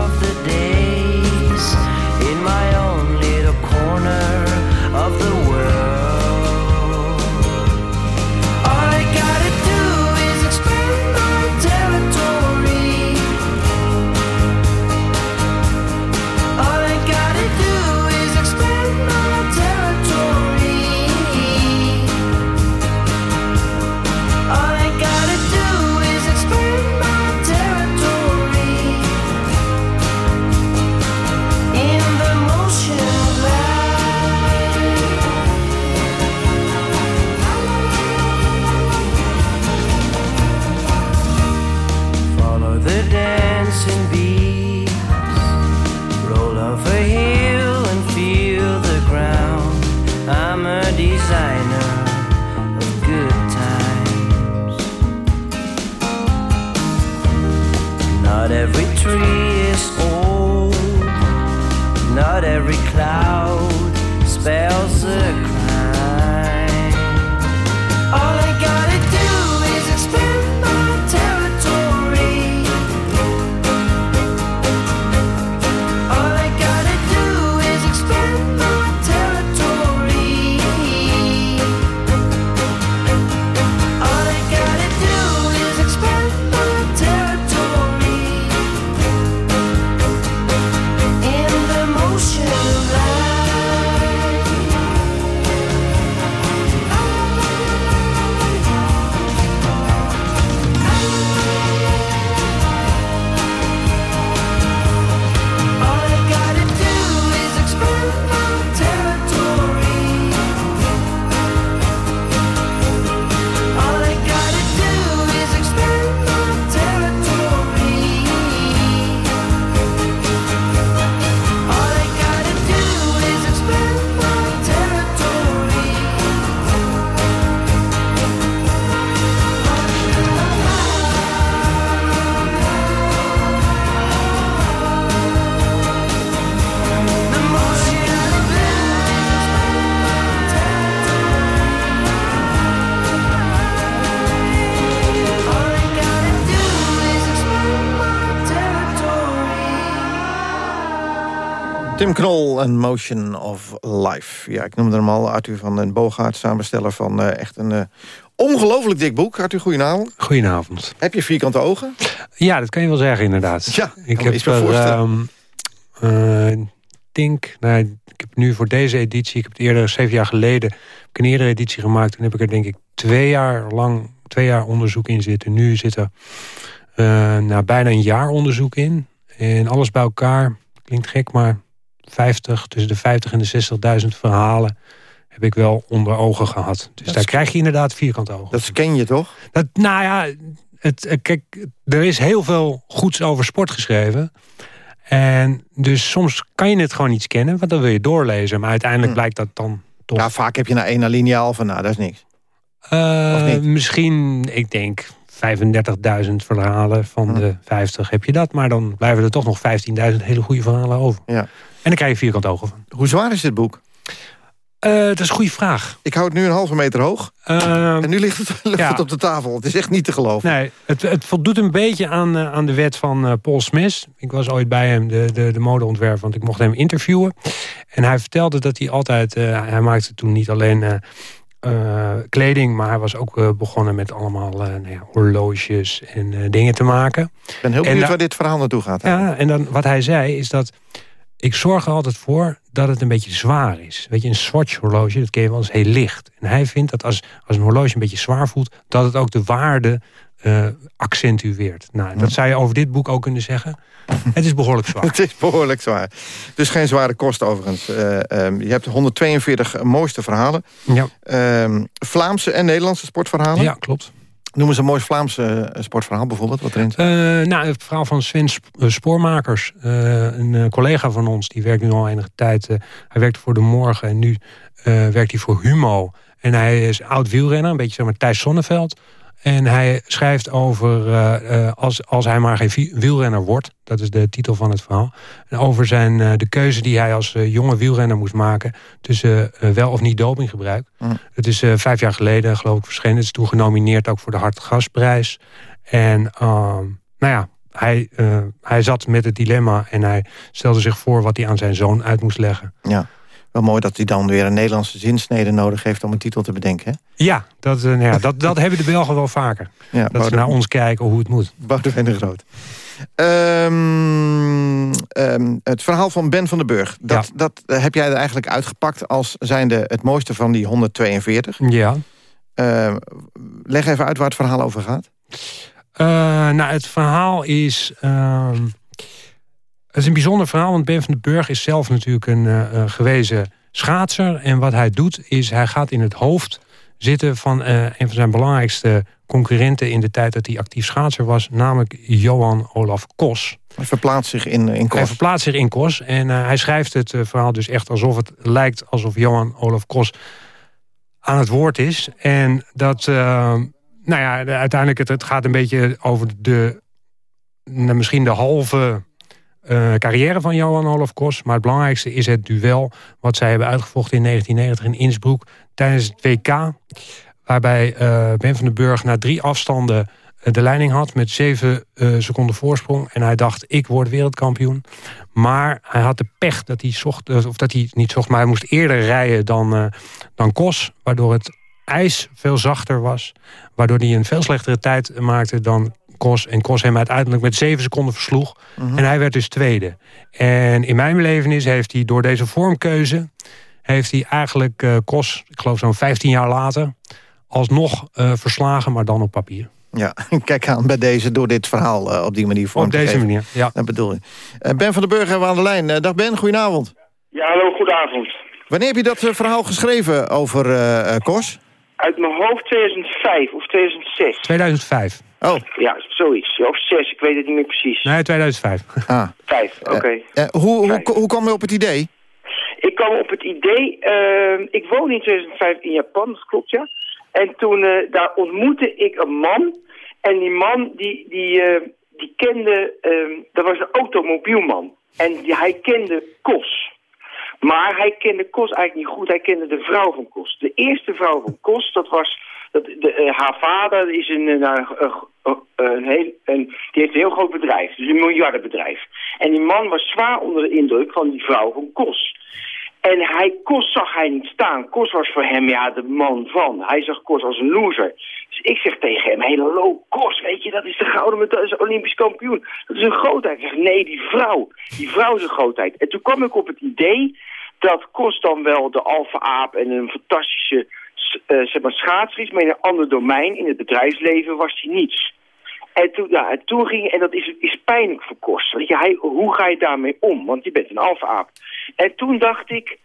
Tim Knol en Motion of Life. Ja, ik noemde hem al. Arthur van den Boogaard, samensteller van uh, echt een uh, ongelooflijk dik boek. Arthur, goedenavond. Goedenavond. Heb je vierkante ogen? Ja, dat kan je wel zeggen, inderdaad. Ja, ik heb er, um, uh, denk, nou, ik heb nu voor deze editie, ik heb het eerder, zeven jaar geleden, heb ik een eerdere editie gemaakt. Toen heb ik er denk ik twee jaar lang, twee jaar onderzoek in zitten. Nu zit er nou, bijna een jaar onderzoek in. En alles bij elkaar, klinkt gek, maar 50, tussen de 50 en de 60.000 verhalen heb ik wel onder ogen gehad. Dus daar krijg je inderdaad vierkante ogen. Dat ken je toch? Dat, nou ja, het, kijk, er is heel veel goeds over sport geschreven. En dus soms kan je het gewoon niet kennen, want dan wil je doorlezen. Maar uiteindelijk hm. blijkt dat dan toch... Ja, vaak heb je na één lineaal van, nou, dat is niks. Uh, misschien, ik denk 35.000 verhalen van de 50 heb je dat. Maar dan blijven er toch nog 15.000 hele goede verhalen over. Ja. En dan krijg je vierkant ogen van. Hoe zwaar is dit boek? Uh, dat is een goede vraag. Ik hou het nu een halve meter hoog. Uh, en nu ligt, het, <laughs> ligt ja. het, op de tafel. Het is echt niet te geloven. Nee, het, het voldoet een beetje aan, uh, aan de wet van uh, Paul Smith. Ik was ooit bij hem, de, de, de modeontwerper, want ik mocht hem interviewen. En hij vertelde dat hij altijd... hij maakte toen niet alleen kleding... maar hij was ook begonnen met allemaal nou ja, horloges en dingen te maken. Ik ben heel benieuwd waar dit verhaal naartoe gaat. Ja, en dan, wat hij zei is dat ik zorg er altijd voor dat het een beetje zwaar is. Weet je, een Swatch horloge, dat ken je wel eens heel licht. En hij vindt dat als, als een horloge een beetje zwaar voelt... dat het ook de waarde uh, accentueert. Nou, dat zou je over dit boek ook kunnen zeggen. Het is behoorlijk <laughs> zwaar. het is behoorlijk zwaar. Dus geen zware kost overigens. Uh, um, je hebt 142 mooiste verhalen. Ja. Um, Vlaamse en Nederlandse sportverhalen. Ja, klopt. Noem eens een mooi Vlaamse sportverhaal bijvoorbeeld, wat erin uh, nou, het verhaal van Sven Spoormakers. Uh, een collega van ons, die werkt nu al enige tijd. Uh, hij werkt voor De Morgen en nu werkt hij voor Humo. En hij is oud wielrenner, een beetje zeg maar Thijs Sonneveld. En hij schrijft over, uh, als, als hij maar geen wielrenner wordt... dat is de titel van het verhaal... En over zijn, uh, de keuze die hij als jonge wielrenner moest maken... tussen wel of niet dopinggebruik. Mm. Het is vijf jaar geleden, geloof ik, verschenen. Het is toen genomineerd ook voor de Hartgasprijs. En ehm, nou ja, hij, hij zat met het dilemma... en hij stelde zich voor wat hij aan zijn zoon uit moest leggen. Ja wel mooi dat hij dan weer een Nederlandse zinsnede nodig heeft... om een titel te bedenken, hè? Ja, dat, uh, ja, <laughs> dat, dat hebben de Belgen wel vaker. Ja, dat ze naar ons kijken hoe het moet. Boudewijn de Groot. Um, um, het verhaal van Ben van den Burg. Dat, ja. dat uh, heb jij er eigenlijk uitgepakt als zijnde het mooiste van die 142. Ja. Uh, leg even uit waar het verhaal over gaat. nou, het verhaal is... Ehm, het is een bijzonder verhaal, want Ben van den Burg is zelf natuurlijk een uh, gewezen schaatser. En wat hij doet, is hij gaat in het hoofd zitten van uh, een van zijn belangrijkste concurrenten... in de tijd dat hij actief schaatser was, namelijk Johan Olaf Kos. Hij verplaatst zich in, in Kos. Hij verplaatst zich in Kos en uh, hij schrijft het verhaal dus echt alsof het lijkt... alsof Johan Olaf Kos aan het woord is. En dat, nou ja, uiteindelijk het, het gaat een beetje over de... misschien de halve uh, carrière van Johan Olaf Kos. Maar het belangrijkste is het duel wat zij hebben uitgevochten in 1990 in Innsbruck tijdens het WK. Waarbij uh, Ben van den Burg na drie afstanden uh, de leiding had met zeven seconden voorsprong. En hij dacht, ik word wereldkampioen. Maar hij had de pech dat hij, zocht, of dat hij niet zocht, maar hij moest eerder rijden dan, dan Kos. Waardoor het ijs veel zachter was. Waardoor hij een veel slechtere tijd maakte dan Kos. En Kos hem uiteindelijk met zeven seconden versloeg. Mhm. En hij werd dus tweede. En in mijn belevenis heeft hij door deze vormkeuze... heeft hij eigenlijk uh, Kos, ik geloof zo'n 15 jaar later... alsnog uh, verslagen, maar dan op papier. Ja, <laughs> kijk aan bij deze door dit verhaal uh, op die manier vorm Op deze manier, ja. Dat bedoel ik. ben van den Burg hebben we aan de lijn. dag Ben, goedenavond. Ja, hallo, goedenavond. Wanneer heb je dat verhaal geschreven over Kos? Uit mijn hoofd 2005 of 2006. 2005. Oh. Ja, zoiets. Of zes, ik weet het niet meer precies. Nee, 2005. Ah. Vijf, oké. Okay. Uh, uh, hoe, hoe, hoe kwam je op het idee? Ik kwam op het idee... Uh, ik woonde in 2005 in Japan, dat klopt ja. En toen daar ontmoette ik een man. En die man, die, die, die kende... dat was een automobielman. En die, hij kende Kos. Maar hij kende Kos eigenlijk niet goed. Hij kende de vrouw van Kos. De eerste vrouw van Kos, dat was... Dat, de, uh, haar vader is een, uh, uh, een heel, die heeft een heel groot bedrijf, dus een miljardenbedrijf. En die man was zwaar onder de indruk van die vrouw van Kos. En hij, Kos zag hij niet staan. Kos was voor hem ja, de man van. Hij zag Kos als een loser. Dus ik zeg tegen hem, hey, hallo, Kos, weet je, dat is de gouden Olympisch kampioen. Dat is een grootheid. Ik zeg, nee, die vrouw. Die vrouw is een grootheid. En toen kwam ik op het idee dat Kos dan wel de alfa-aap en een fantastische zeg maar, schaatser is, maar in een ander domein, in het bedrijfsleven, was hij niets. En toen, ja, en toen ging, en dat is, is pijnlijk voor Kos. Weet je, hij, hoe ga je daarmee om? Want je bent een alfa-aap. En toen dacht ik,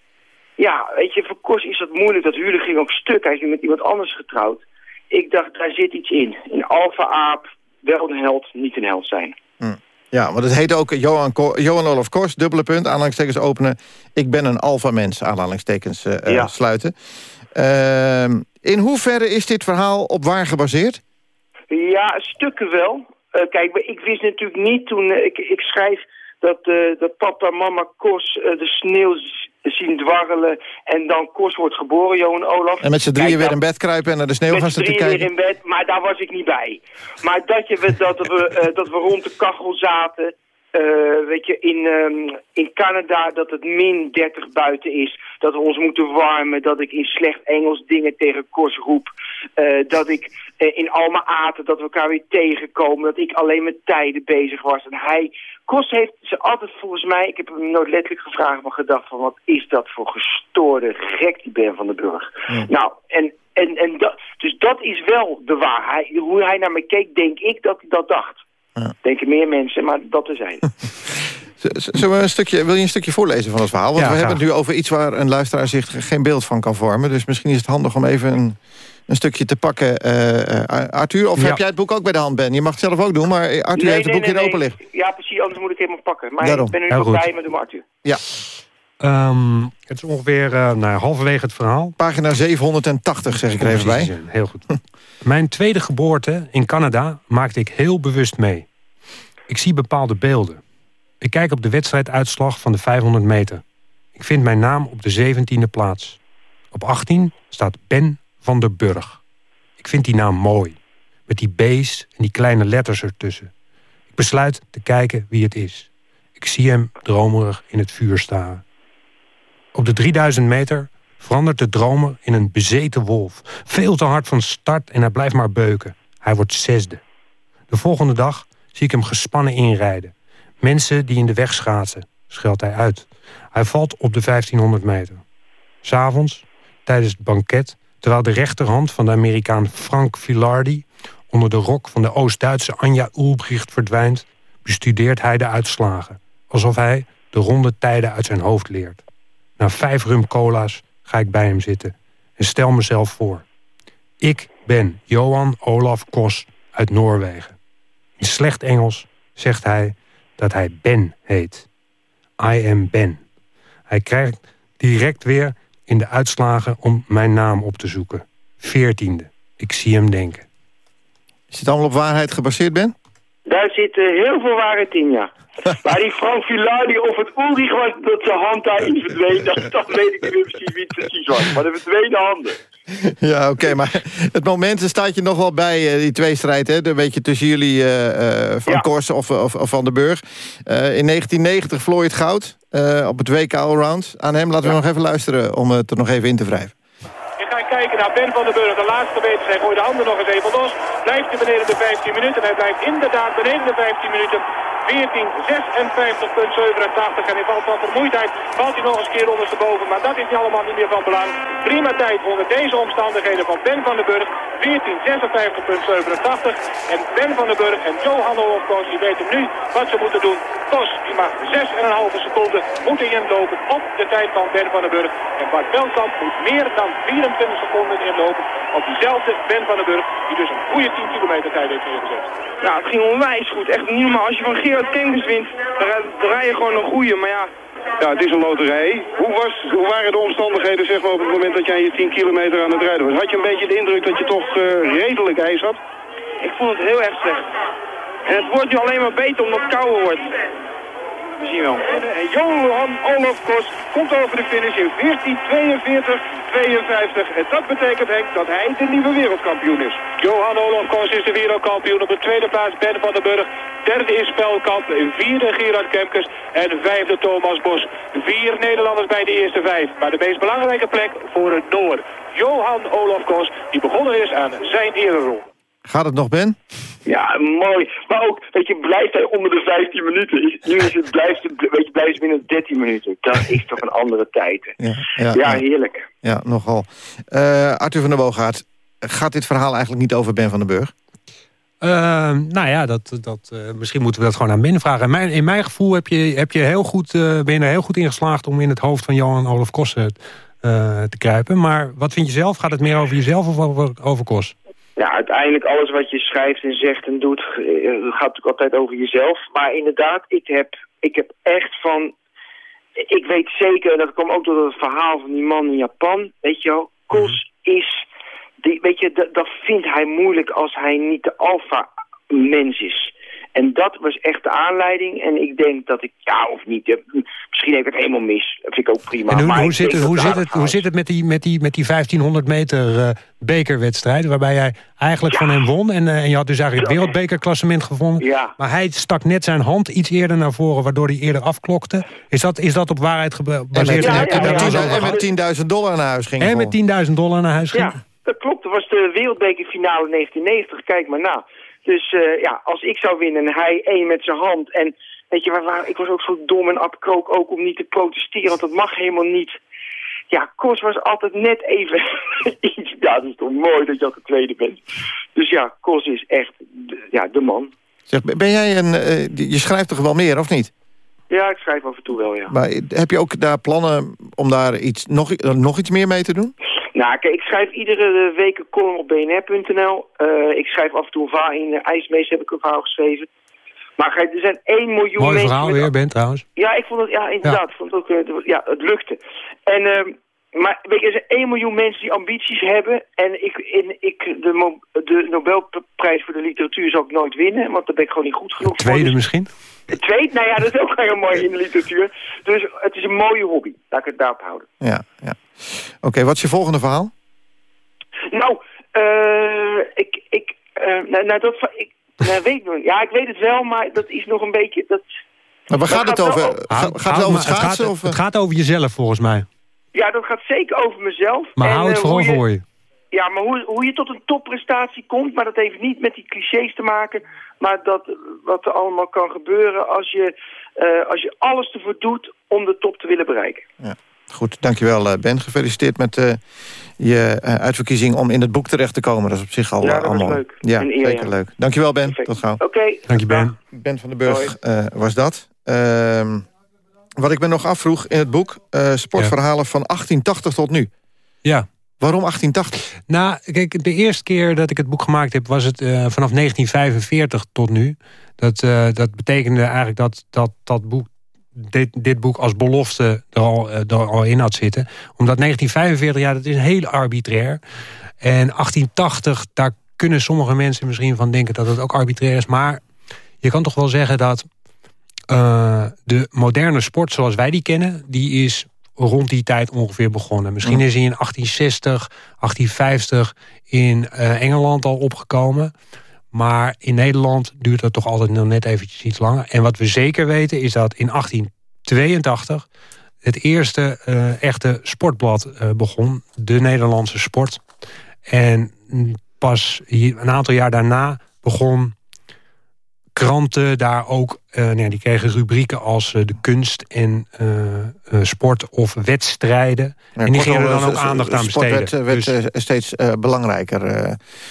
ja, weet je, voor Kos is dat moeilijk. Dat huwelijk ging ook stuk. Hij is nu met iemand anders getrouwd. Ik dacht, daar zit iets in. Een alfa-aap, wel een held, niet een held zijn. Hm. Ja, want het heet ook Johan, Johan Olaf Kors, dubbele punt, aanhalingstekens openen. Ik ben een alfa-mens, aanhalingstekens uh, ja. sluiten. Uh, in hoeverre is dit verhaal op waar gebaseerd? Ja, stukken wel. Uh, kijk, ik wist natuurlijk niet toen ik, ik schrijf dat, uh, dat papa mama Kos de sneeuw zien dwarrelen en dan Kos wordt geboren, Johan Olaf. En met z'n drieën weer in bed kruipen en naar de sneeuw gaan zitten kijken. Met z'n drieën weer in bed, maar daar was ik niet bij. Maar dat, je, dat, we, dat we rond de kachel zaten, uh, weet je, in, um, in Canada dat het min 30 buiten is. Dat we ons moeten warmen. Dat ik in slecht Engels dingen tegen Kos roep. Uh, dat ik uh, in Alma Aten, dat we elkaar weer tegenkomen. Dat ik alleen met tijden bezig was. En hij, Kos heeft ze altijd volgens mij, ik heb hem nooit letterlijk gevraagd, maar gedacht van wat is dat voor gestoorde gek die Ben van den Burg. Ja. Nou, en, en, en dat, dus dat is wel de waarheid. Hoe hij naar me keek, denk ik dat hij dat dacht. Ja. Denken meer mensen, maar dat te <laughs> zijn. Zullen we een stukje, wil je een stukje voorlezen van het verhaal? Want Ja, we graag. hebben het nu over iets waar een luisteraar zich geen beeld van kan vormen. Dus misschien is het handig om even een, een stukje te pakken. eh, eh, Arthur, of Ja. heb jij het boek ook bij de hand, Ben? Je mag het zelf ook doen, maar Arthur heeft het boekje er open liggen. Ja, precies, anders moet ik helemaal pakken. Maar Daarom. ik ben er nu nog bij, maar doe maar Arthur. Ja. Ehm, het is ongeveer uh, nou, halverwege het verhaal. Pagina 780 zeg ik er even bij. Heel goed. <laughs> Mijn tweede geboorte in Canada maakte ik heel bewust mee. Ik zie bepaalde beelden. Ik kijk op de wedstrijduitslag van de 500 meter. Ik vind mijn naam op de 17e plaats. Op 18 staat Ben van der Burg. Ik vind die naam mooi. Met die B's en die kleine letters ertussen. Ik besluit te kijken wie het is. Ik zie hem dromerig in het vuur staren. Op de 3000 meter verandert de dromer in een bezeten wolf. Veel te hard van start en hij blijft maar beuken. Hij wordt zesde. De volgende dag zie ik hem gespannen inrijden. Mensen die in de weg schaatsen, scheldt hij uit. Hij valt op de 1500 meter. S'avonds, tijdens het banket, terwijl de rechterhand van de Amerikaan Frank Villardi onder de rok van de Oost-Duitse Anja Ulbricht verdwijnt, bestudeert hij de uitslagen, alsof hij de ronde tijden uit zijn hoofd leert. Na vijf rum cola's ga ik bij hem zitten en stel mezelf voor. Ik ben Johan Olaf Kos uit Noorwegen. In slecht Engels zegt hij dat hij Ben heet. I am Ben. Hij krijgt direct weer in de uitslagen om mijn naam op te zoeken. Veertiende. Ik zie hem denken. Is het allemaal op waarheid gebaseerd, Ben? Daar zit heel veel waarheid in, ja. <laughs> maar die Frank Villardi of het Ulrich was dat zijn hand daarin verdween, dat, dat weet ik niet precies wie het precies was. Maar de verdwenen handen. Ja, oké, maar het moment staat je nog wel bij, eh, die tweestrijd, hè? Een beetje tussen jullie eh, eh, Van Kors of, of, of Van den Burg. In 1990 verloor je het goud op het WK Allround. Aan hem laten we nog even luisteren om het er nog even in te wrijven. Kijken naar Ben van den Burg. De laatste meter. Hij gooit de handen nog eens even los. Blijft hij beneden de 15 minuten. Hij blijft inderdaad beneden de 15 minuten. 14.56.87 en in val van vermoeidheid valt hij nog eens een keer ondersteboven. Maar dat is niet allemaal niet meer van belang. Prima tijd onder deze omstandigheden van Ben van den Burg. 14.56.87 en Ben van den Burg en Johan Olof Koos die weten nu wat ze moeten doen. Kos die mag 6,5 seconden moeten inlopen op de tijd van Ben van den Burg. En Bart Belkamp moet meer dan 24 seconden inlopen op diezelfde Ben van den Burg. Die dus een goede 10 kilometer tijd heeft neergezet. Nou, het ging onwijs goed. Echt niet normaal. Als je van Gerard Kemkes wint, dan rij- dan rij je gewoon een goede. Maar ja, Ja, het is een loterij. Hoe, was, hoe waren de omstandigheden zeg maar, op het moment dat jij je 10 kilometer aan het rijden was? Had je een beetje de indruk dat je toch eh, redelijk ijs had? ik vond het heel erg slecht. En het wordt nu alleen maar beter omdat het kouder wordt. We zien wel. En Johan Olof Kos komt over de finish in 14.42, 52. En dat betekent Henk dat hij de nieuwe wereldkampioen is. Johan Olof Kos is de wereldkampioen. Op de tweede plaats Ben van den Burg. Derde is Spelkamp. Vierde Gerard Kemkes. En vijfde Thomas Bos. Vier Nederlanders bij de eerste vijf. Maar de meest belangrijke plek voor het Noor. Johan Olof Kos, die begonnen is aan zijn ronde. Gaat het nog, Ben? Ja, mooi. Maar ook, weet je, blijft hij onder de 15 minuten. Nu is het, blijft het, weet je, blijft binnen 13 minuten. Dat is toch een andere tijd. Ja, ja, ja, heerlijk. Ja, nogal. Uh, Arthur van der Boogaard, gaat dit verhaal eigenlijk niet over Ben van den Burg? Uh, nou ja, dat, dat, uh, misschien moeten we dat gewoon aan Ben vragen. In mijn, in mijn gevoel heb je, heb je heel goed, uh, ben je er heel goed in geslaagd... om in het hoofd van Johan Olaf Kossen te kruipen. Maar wat vind je zelf? Gaat het meer over jezelf of over, over Kos? Ja, uiteindelijk alles wat je schrijft en zegt en doet... gaat natuurlijk altijd over jezelf. Maar inderdaad, ik heb, ik heb echt van... Ik weet zeker, en dat kwam ook door het verhaal van die man in Japan... weet je wel, Kos is die, weet je, dat vindt hij moeilijk als hij niet de alfa-mens is. En dat was echt de aanleiding. En ik denk dat ik, ja of niet, misschien heb ik het helemaal mis. Dat vind ik ook prima. En hoe, maar hoe, zit, het, hoe, zit, het, hoe zit het met die, met die, met die 1500 meter uh, bekerwedstrijd... waarbij jij eigenlijk van hem won... En, uh, en je had dus eigenlijk het wereldbekerklassement gevonden... Ja. maar hij stak net zijn hand iets eerder naar voren... waardoor hij eerder afklokte. Is dat, is dat op waarheid gebaseerd? En met, ja, met 10.000 dollar naar huis ging. En met 10.000 dollar naar huis ging. Ja. Dat klopt, dat was de wereldbekerfinale 1990. Kijk maar na. Dus uh, ja, als ik zou winnen en hij één met zijn hand. En weet je, waar, ik was ook zo dom en abkrook ook om niet te protesteren. Want dat mag helemaal niet. Ja, Kos was altijd net even <laughs> iets. Ja, dat is toch mooi dat je altijd tweede bent. Dus ja, Kos is echt de, ja, de man. Zeg, ben jij een... Uh, je schrijft toch wel meer, of niet? Ja, ik schrijf af en toe wel, ja. Maar heb je ook daar plannen om daar iets, nog, nog iets meer mee te doen? Nou, kijk, ik schrijf iedere week een column op bnr.nl. Uh, ik schrijf af en toe een verhaal in uh, IJsmeester heb ik een verhaal geschreven. Maar kijk, er zijn 1 miljoen Mooi mensen... verhaal weer, Ben, trouwens. Ja, ik vond het, ja, inderdaad. Ja. Vond het, ook, uh, ja, het lukte. En, uh, maar weet je, er zijn 1 miljoen mensen die ambities hebben. En ik, in, ik de, de Nobelprijs voor de literatuur zal ik nooit winnen, want daar ben ik gewoon niet goed genoeg voor. Tweede dus, misschien? Tweede, nou ja, dat is ook heel mooi in de literatuur. Dus het is een mooie hobby. Laat ik het daarop houden. Ja, ja. Oké, okay, wat is je volgende verhaal? Nou, uh, ik, ik, uh, nou, nou, dat, ik, nou, weet ik nog Ja, ik weet het wel, maar dat is nog een beetje... Dat, maar waar gaat het over? Gaat, gaat het over het schaatsen? Het gaat, of? het gaat over jezelf, volgens mij. Ja, dat gaat zeker over mezelf. Maar en, hou het uh, vooral je, voor je. Ja, maar hoe, hoe je tot een topprestatie komt, maar dat heeft niet met die clichés te maken. Maar dat, wat er allemaal kan gebeuren als je, uh, als je alles ervoor doet om de top te willen bereiken. Ja. Goed, dankjewel Ben. Gefeliciteerd met uh, je uh, uitverkiezing om in het boek terecht te komen. Dat is op zich al ja, allemaal leuk. Ja, eer, zeker ja. leuk. Dankjewel Ben, Perfect. tot gauw. Oké. Okay. Dank je Ben. Ben van den Burg uh, was dat. Uh, wat ik me nog afvroeg in het boek, sportverhalen ja. van 1880 tot nu. Ja. Waarom 1880? Nou, kijk, de eerste keer dat ik het boek gemaakt heb... was het vanaf 1945 tot nu. Dat, dat betekende eigenlijk dat dat, dat boek dit, dit boek als belofte er al, er al in had zitten. Omdat 1945, ja, dat is heel arbitrair. En 1880, daar kunnen sommige mensen misschien van denken dat het ook arbitrair is. Maar je kan toch wel zeggen dat de moderne sport zoals wij die kennen... die is rond die tijd ongeveer begonnen. Misschien is hij in 1860, 1850 in uh, Engeland al opgekomen... Maar in Nederland duurt dat toch altijd nog net eventjes iets langer. En wat we zeker weten is dat in 1882 het eerste uh, echte sportblad uh, begon. De Nederlandse sport. En pas een aantal jaar daarna begon kranten daar ook... Uh, nee, die kregen rubrieken als de kunst en sport of wedstrijden. Ja, en die gingen er dan ook aandacht aan besteden. Sport werd, werd dus, steeds belangrijker.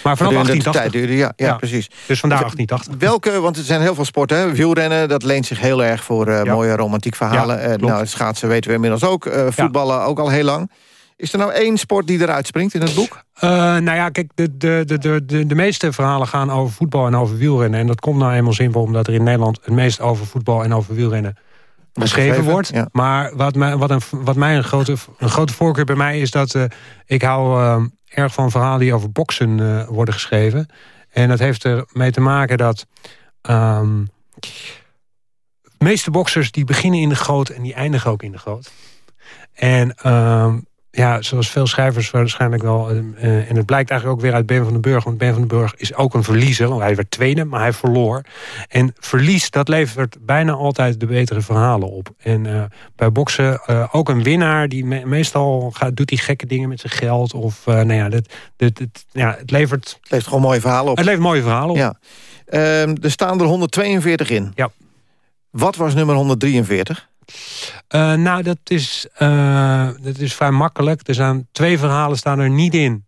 maar vanaf 1880. Tijd, ja, ja, ja, precies. Dus vandaar 1880. Welke, want er zijn heel veel sporten. Hè? Wielrennen, dat leent zich heel erg voor mooie romantiek verhalen. nou, schaatsen weten we inmiddels ook. voetballen ook al heel lang. Is er nou één sport die eruit springt in het boek? Uh, nou ja, kijk, de, de, de, de, de meeste verhalen gaan over voetbal en over wielrennen. En dat komt nou eenmaal simpel omdat er in Nederland... het meest over voetbal en over wielrennen geschreven wordt. Ja. Maar wat, mij, wat, een, wat mij een grote, een grote voorkeur bij mij is dat... Uh, ik hou uh, erg van verhalen die over boksen worden geschreven. En dat heeft ermee te maken dat... Um, de meeste boxers die beginnen in de goot en die eindigen ook in de goot. En ehm, ja, zoals veel schrijvers waarschijnlijk wel... Uh, en het blijkt eigenlijk ook weer uit Ben van den Burg... want Ben van den Burg is ook een verliezer. Want hij werd tweede, maar hij verloor. En verlies, dat levert bijna altijd de betere verhalen op. En uh, bij boksen uh, ook een winnaar... die me meestal gaat, doet die gekke dingen met zijn geld. Of nou ja, dat, dat, dat, ja, het levert... Het levert gewoon mooie verhalen op. Het levert mooie verhalen op. Ja. Ehm, er staan er 142 in. Ja. Wat was nummer 143? Uh, nou, dat is, uh, dat is vrij makkelijk. Er zijn twee verhalen staan er niet in.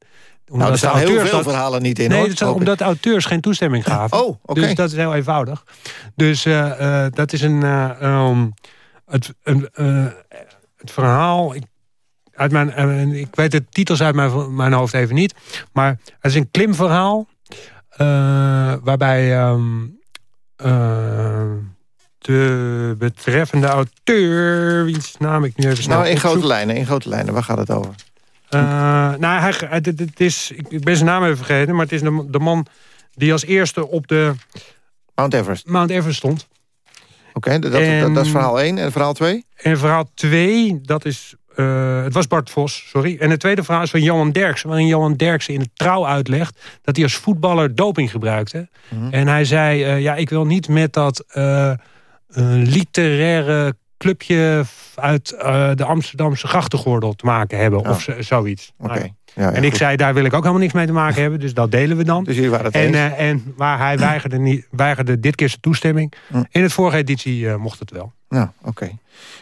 Omdat nou, er staan heel veel dat, verhalen niet in. Nee, hoor, dat is omdat auteurs geen toestemming gaven. Oh, oké. Okay. Dus dat is heel eenvoudig. Dus uh, dat is een... Um, het, verhaal... Ik, uit mijn, ik weet de titels uit mijn, mijn hoofd even niet. Maar het is een klimverhaal. waarbij... Um, de betreffende auteur, wiens naam ik nu even snel Nou, in grote lijnen, in grote lijnen. Waar gaat het over? Uh, nou, hij, het, het, is, ik ben zijn naam even vergeten, maar het is de, de man die als eerste op de... Mount Everest. Mount Everest stond. Oké, okay, dat, dat, dat, is verhaal 1. En verhaal 2? En verhaal 2, dat is... Uh, het was Bart Vos, sorry. En het tweede verhaal is van Johan Derksen. Waarin Johan Derksen in het trouw uitlegt... dat hij als voetballer doping gebruikte. Mm -hmm. En hij zei, uh, ja, ik wil niet met dat... Uh, een literaire clubje uit uh, de Amsterdamse grachtengordel te maken hebben. Oh. Of zoiets. Okay. Nou, ja, ja, en ik goed. zei, daar wil ik ook helemaal niks mee te maken hebben. Dus dat delen we dan. Dus jullie waren het en, uh, en waar hij weigerde, niet, weigerde dit keer zijn toestemming. Hm. In het vorige editie uh, mocht het wel. Nou, oké. Okay.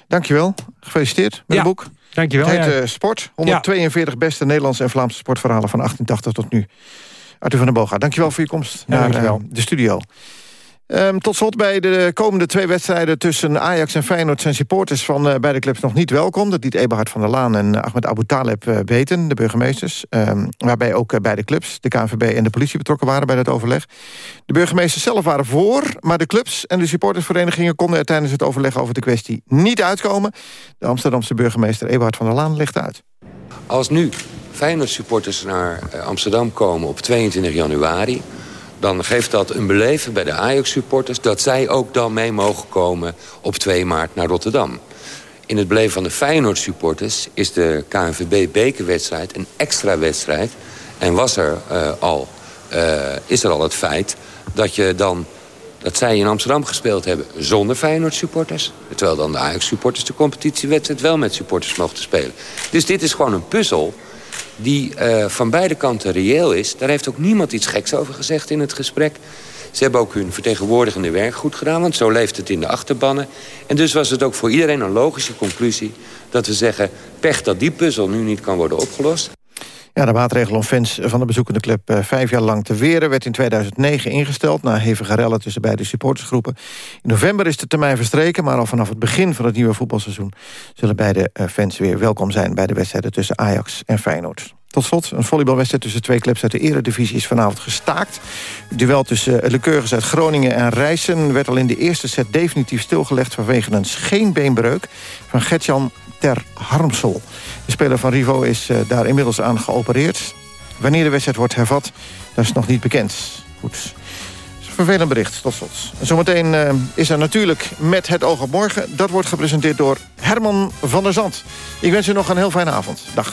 Dankjewel. Gefeliciteerd met ja. het boek. Dankjewel. Het heet Sport. 142 beste Nederlandse en Vlaamse sportverhalen van 1880 tot nu. Arthur van den Boga, dankjewel voor je komst naar de studio. Um, tot slot bij de komende twee wedstrijden tussen Ajax en Feyenoord... zijn supporters van uh, beide clubs nog niet welkom. Dat liet Eberhard van der Laan en Ahmed Abu Taleb uh, weten, de burgemeesters. Um, waarbij ook uh, beide clubs, de KNVB en de politie betrokken waren bij dat overleg. De burgemeesters zelf waren voor, maar de clubs en de supportersverenigingen... konden er tijdens het overleg over de kwestie niet uitkomen. De Amsterdamse burgemeester Eberhard van der Laan legt uit. Als nu Feyenoord supporters naar Amsterdam komen op 22 januari dan geeft dat een beleven bij de Ajax-supporters... dat zij ook dan mee mogen komen op 2 maart naar Rotterdam. In het beleven van de Feyenoord-supporters is de KNVB-bekerwedstrijd een extra wedstrijd. En was er, uh, al, uh, is er al het feit dat, je dan, dat zij in Amsterdam gespeeld hebben zonder Feyenoord-supporters. Terwijl dan de Ajax-supporters de competitiewedstrijd wel met supporters mochten spelen. Dus dit is gewoon een puzzel die uh, van beide kanten reëel is. Daar heeft ook niemand iets geks over gezegd in het gesprek. Ze hebben ook hun vertegenwoordigende werk goed gedaan... want zo leeft het in de achterbannen. En dus was het ook voor iedereen een logische conclusie... dat we zeggen, pech dat die puzzel nu niet kan worden opgelost. Ja, de maatregel om fans van de bezoekende club uh, vijf jaar lang te weren... werd in 2009 ingesteld na hevige rellen tussen beide supportersgroepen. In november is de termijn verstreken... maar al vanaf het begin van het nieuwe voetbalseizoen... zullen beide uh, fans weer welkom zijn bij de wedstrijden tussen Ajax en Feyenoord. Tot slot, een volleybalwedstrijd tussen twee clubs uit de eredivisie is vanavond gestaakt. Het duel tussen uh, Lekeurgers uit Groningen en Rijssen... werd al in de eerste set definitief stilgelegd... vanwege een scheenbeenbreuk van Gertjan ter Harmsel. De speler van Rivo is uh, daar inmiddels aan geopereerd. Wanneer de wedstrijd wordt hervat, dat is nog niet bekend. Goed. Vervelend bericht, tot slot. En zometeen uh, is er natuurlijk met het oog op morgen. Dat wordt gepresenteerd door Herman van der Zand. Ik wens u nog een heel fijne avond. Dag.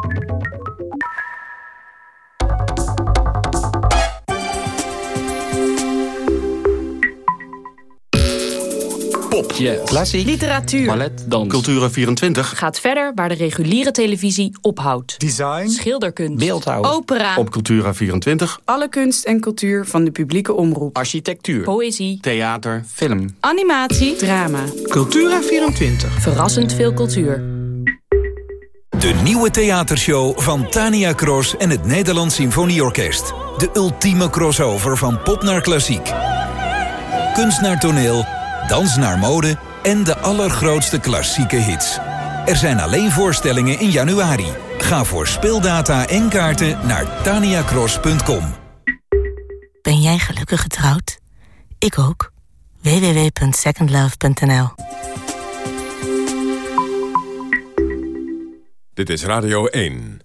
Pop, klassiek, literatuur, ballet, dans. Cultura24 gaat verder waar de reguliere televisie ophoudt. Design, schilderkunst, beeldhouw, opera. Op Cultura24 alle kunst en cultuur van de publieke omroep. Architectuur, poëzie, theater, film, animatie, drama. Cultura24. Verrassend veel cultuur. De nieuwe theatershow van Tania Cross en het Nederlands Symfonieorkest. De ultieme crossover van pop naar klassiek. Kunst naar toneel, dans naar mode en de allergrootste klassieke hits. Er zijn alleen voorstellingen in januari. Ga voor speeldata en kaarten naar taniacross.com. Ben jij gelukkig getrouwd? Ik ook. www.secondlove.nl Dit is Radio 1.